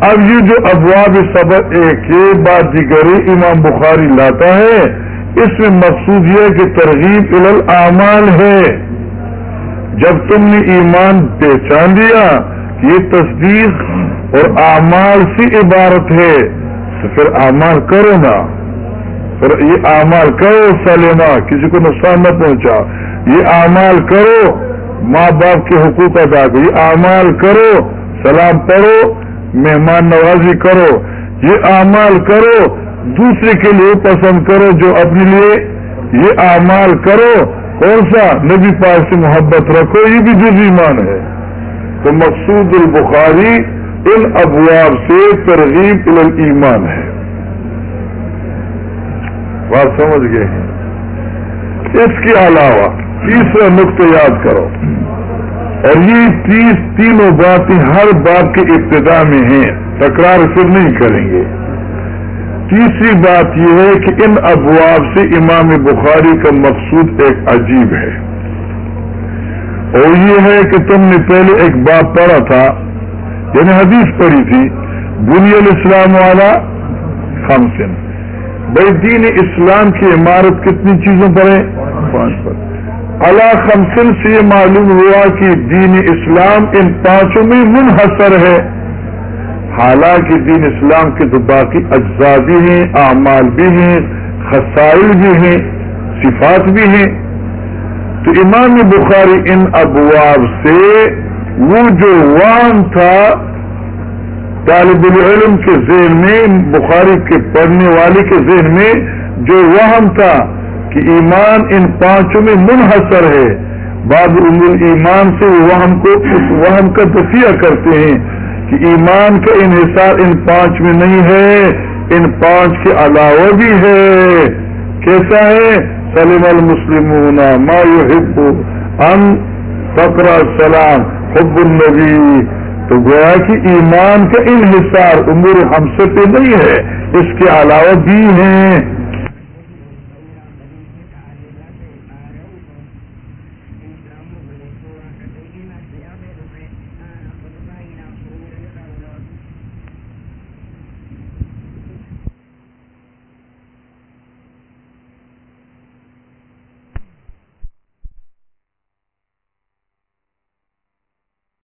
اب یہ جو ابواب سبق ایک بات دیگر امام بخاری لاتا ہے۔ اس میں مقصود یہ کہ ترغیب اعمال ہے۔ جب تم نے ایمان پہچان دیا کہ یہ تصدیق اور اعمال سے عبارت ہے، تو پھر اعمال کرو نا۔ پھر یہ اعمال کرو سلیما کسی کو نقصان نہ پہنچا۔ یہ اعمال کرو، ماں باپ کے حقوق ادا کرو۔ یہ اعمال کرو، سلام پڑھو، مہمان نوازی کرو۔ یہ اعمال کرو دوسرے کے لیے پسند کرو جو اپنے لیے یہ اعمال کرو۔ کون سا؟ نبی پاک سے محبت رکھو، یہ بھی جز ایمان ہے۔ تو مقصود البخاری ان ابواب سے ترغیب ایمان ہے۔ بات سمجھ گئے اس کے علاوہ تیسرا نقطہ یاد کرو۔ اور یہ تیس تینوں باتیں ہر بات کے ابتدا میں ہیں، تکرار پھر نہیں کریں گے۔ تیسری بات یہ ہے کہ ان ابواب سے امام بخاری کا مقصود ایک عجیب ہے۔ اور یہ ہے کہ تم نے پہلے ایک بات پڑھا تھا یعنی حدیث پڑھی تھی، بنی الاسلام والا خمسن۔ بھائی دین اسلام کی عمارت کتنی چیزوں پر ہے؟ پانچ پر۔ اللہ خمسن سے یہ معلوم ہوا کہ دین اسلام ان پانچوں میں منحصر ہے۔ حالانکہ دین اسلام کے تو باقی اجزاء بھی ہیں، اعمال بھی ہیں، خسائل بھی ہیں، صفات بھی ہیں۔ تو امام بخاری ان ابواب سے وہ جو وام تھا طالب العلم کے ذہن میں، بخاری کے پڑھنے والے کے ذہن میں جو وہم تھا کہ ایمان ان پانچوں میں منحصر ہے۔ بعض عمر ایمان سے وہ وہم کو، اس وہم کا دفیہ کرتے ہیں۔ کہ ایمان کا انحصار ان پانچ میں نہیں ہے، ان پانچ کے علاوہ بھی ہے۔ کیسا ہے؟ سلیم المسلم ما يحب ان فقر السلام حب النبی تو گویا کہ ایمان کا انحصار امور ہم سے پہ نہیں ہے، اس کے علاوہ بھی ہیں۔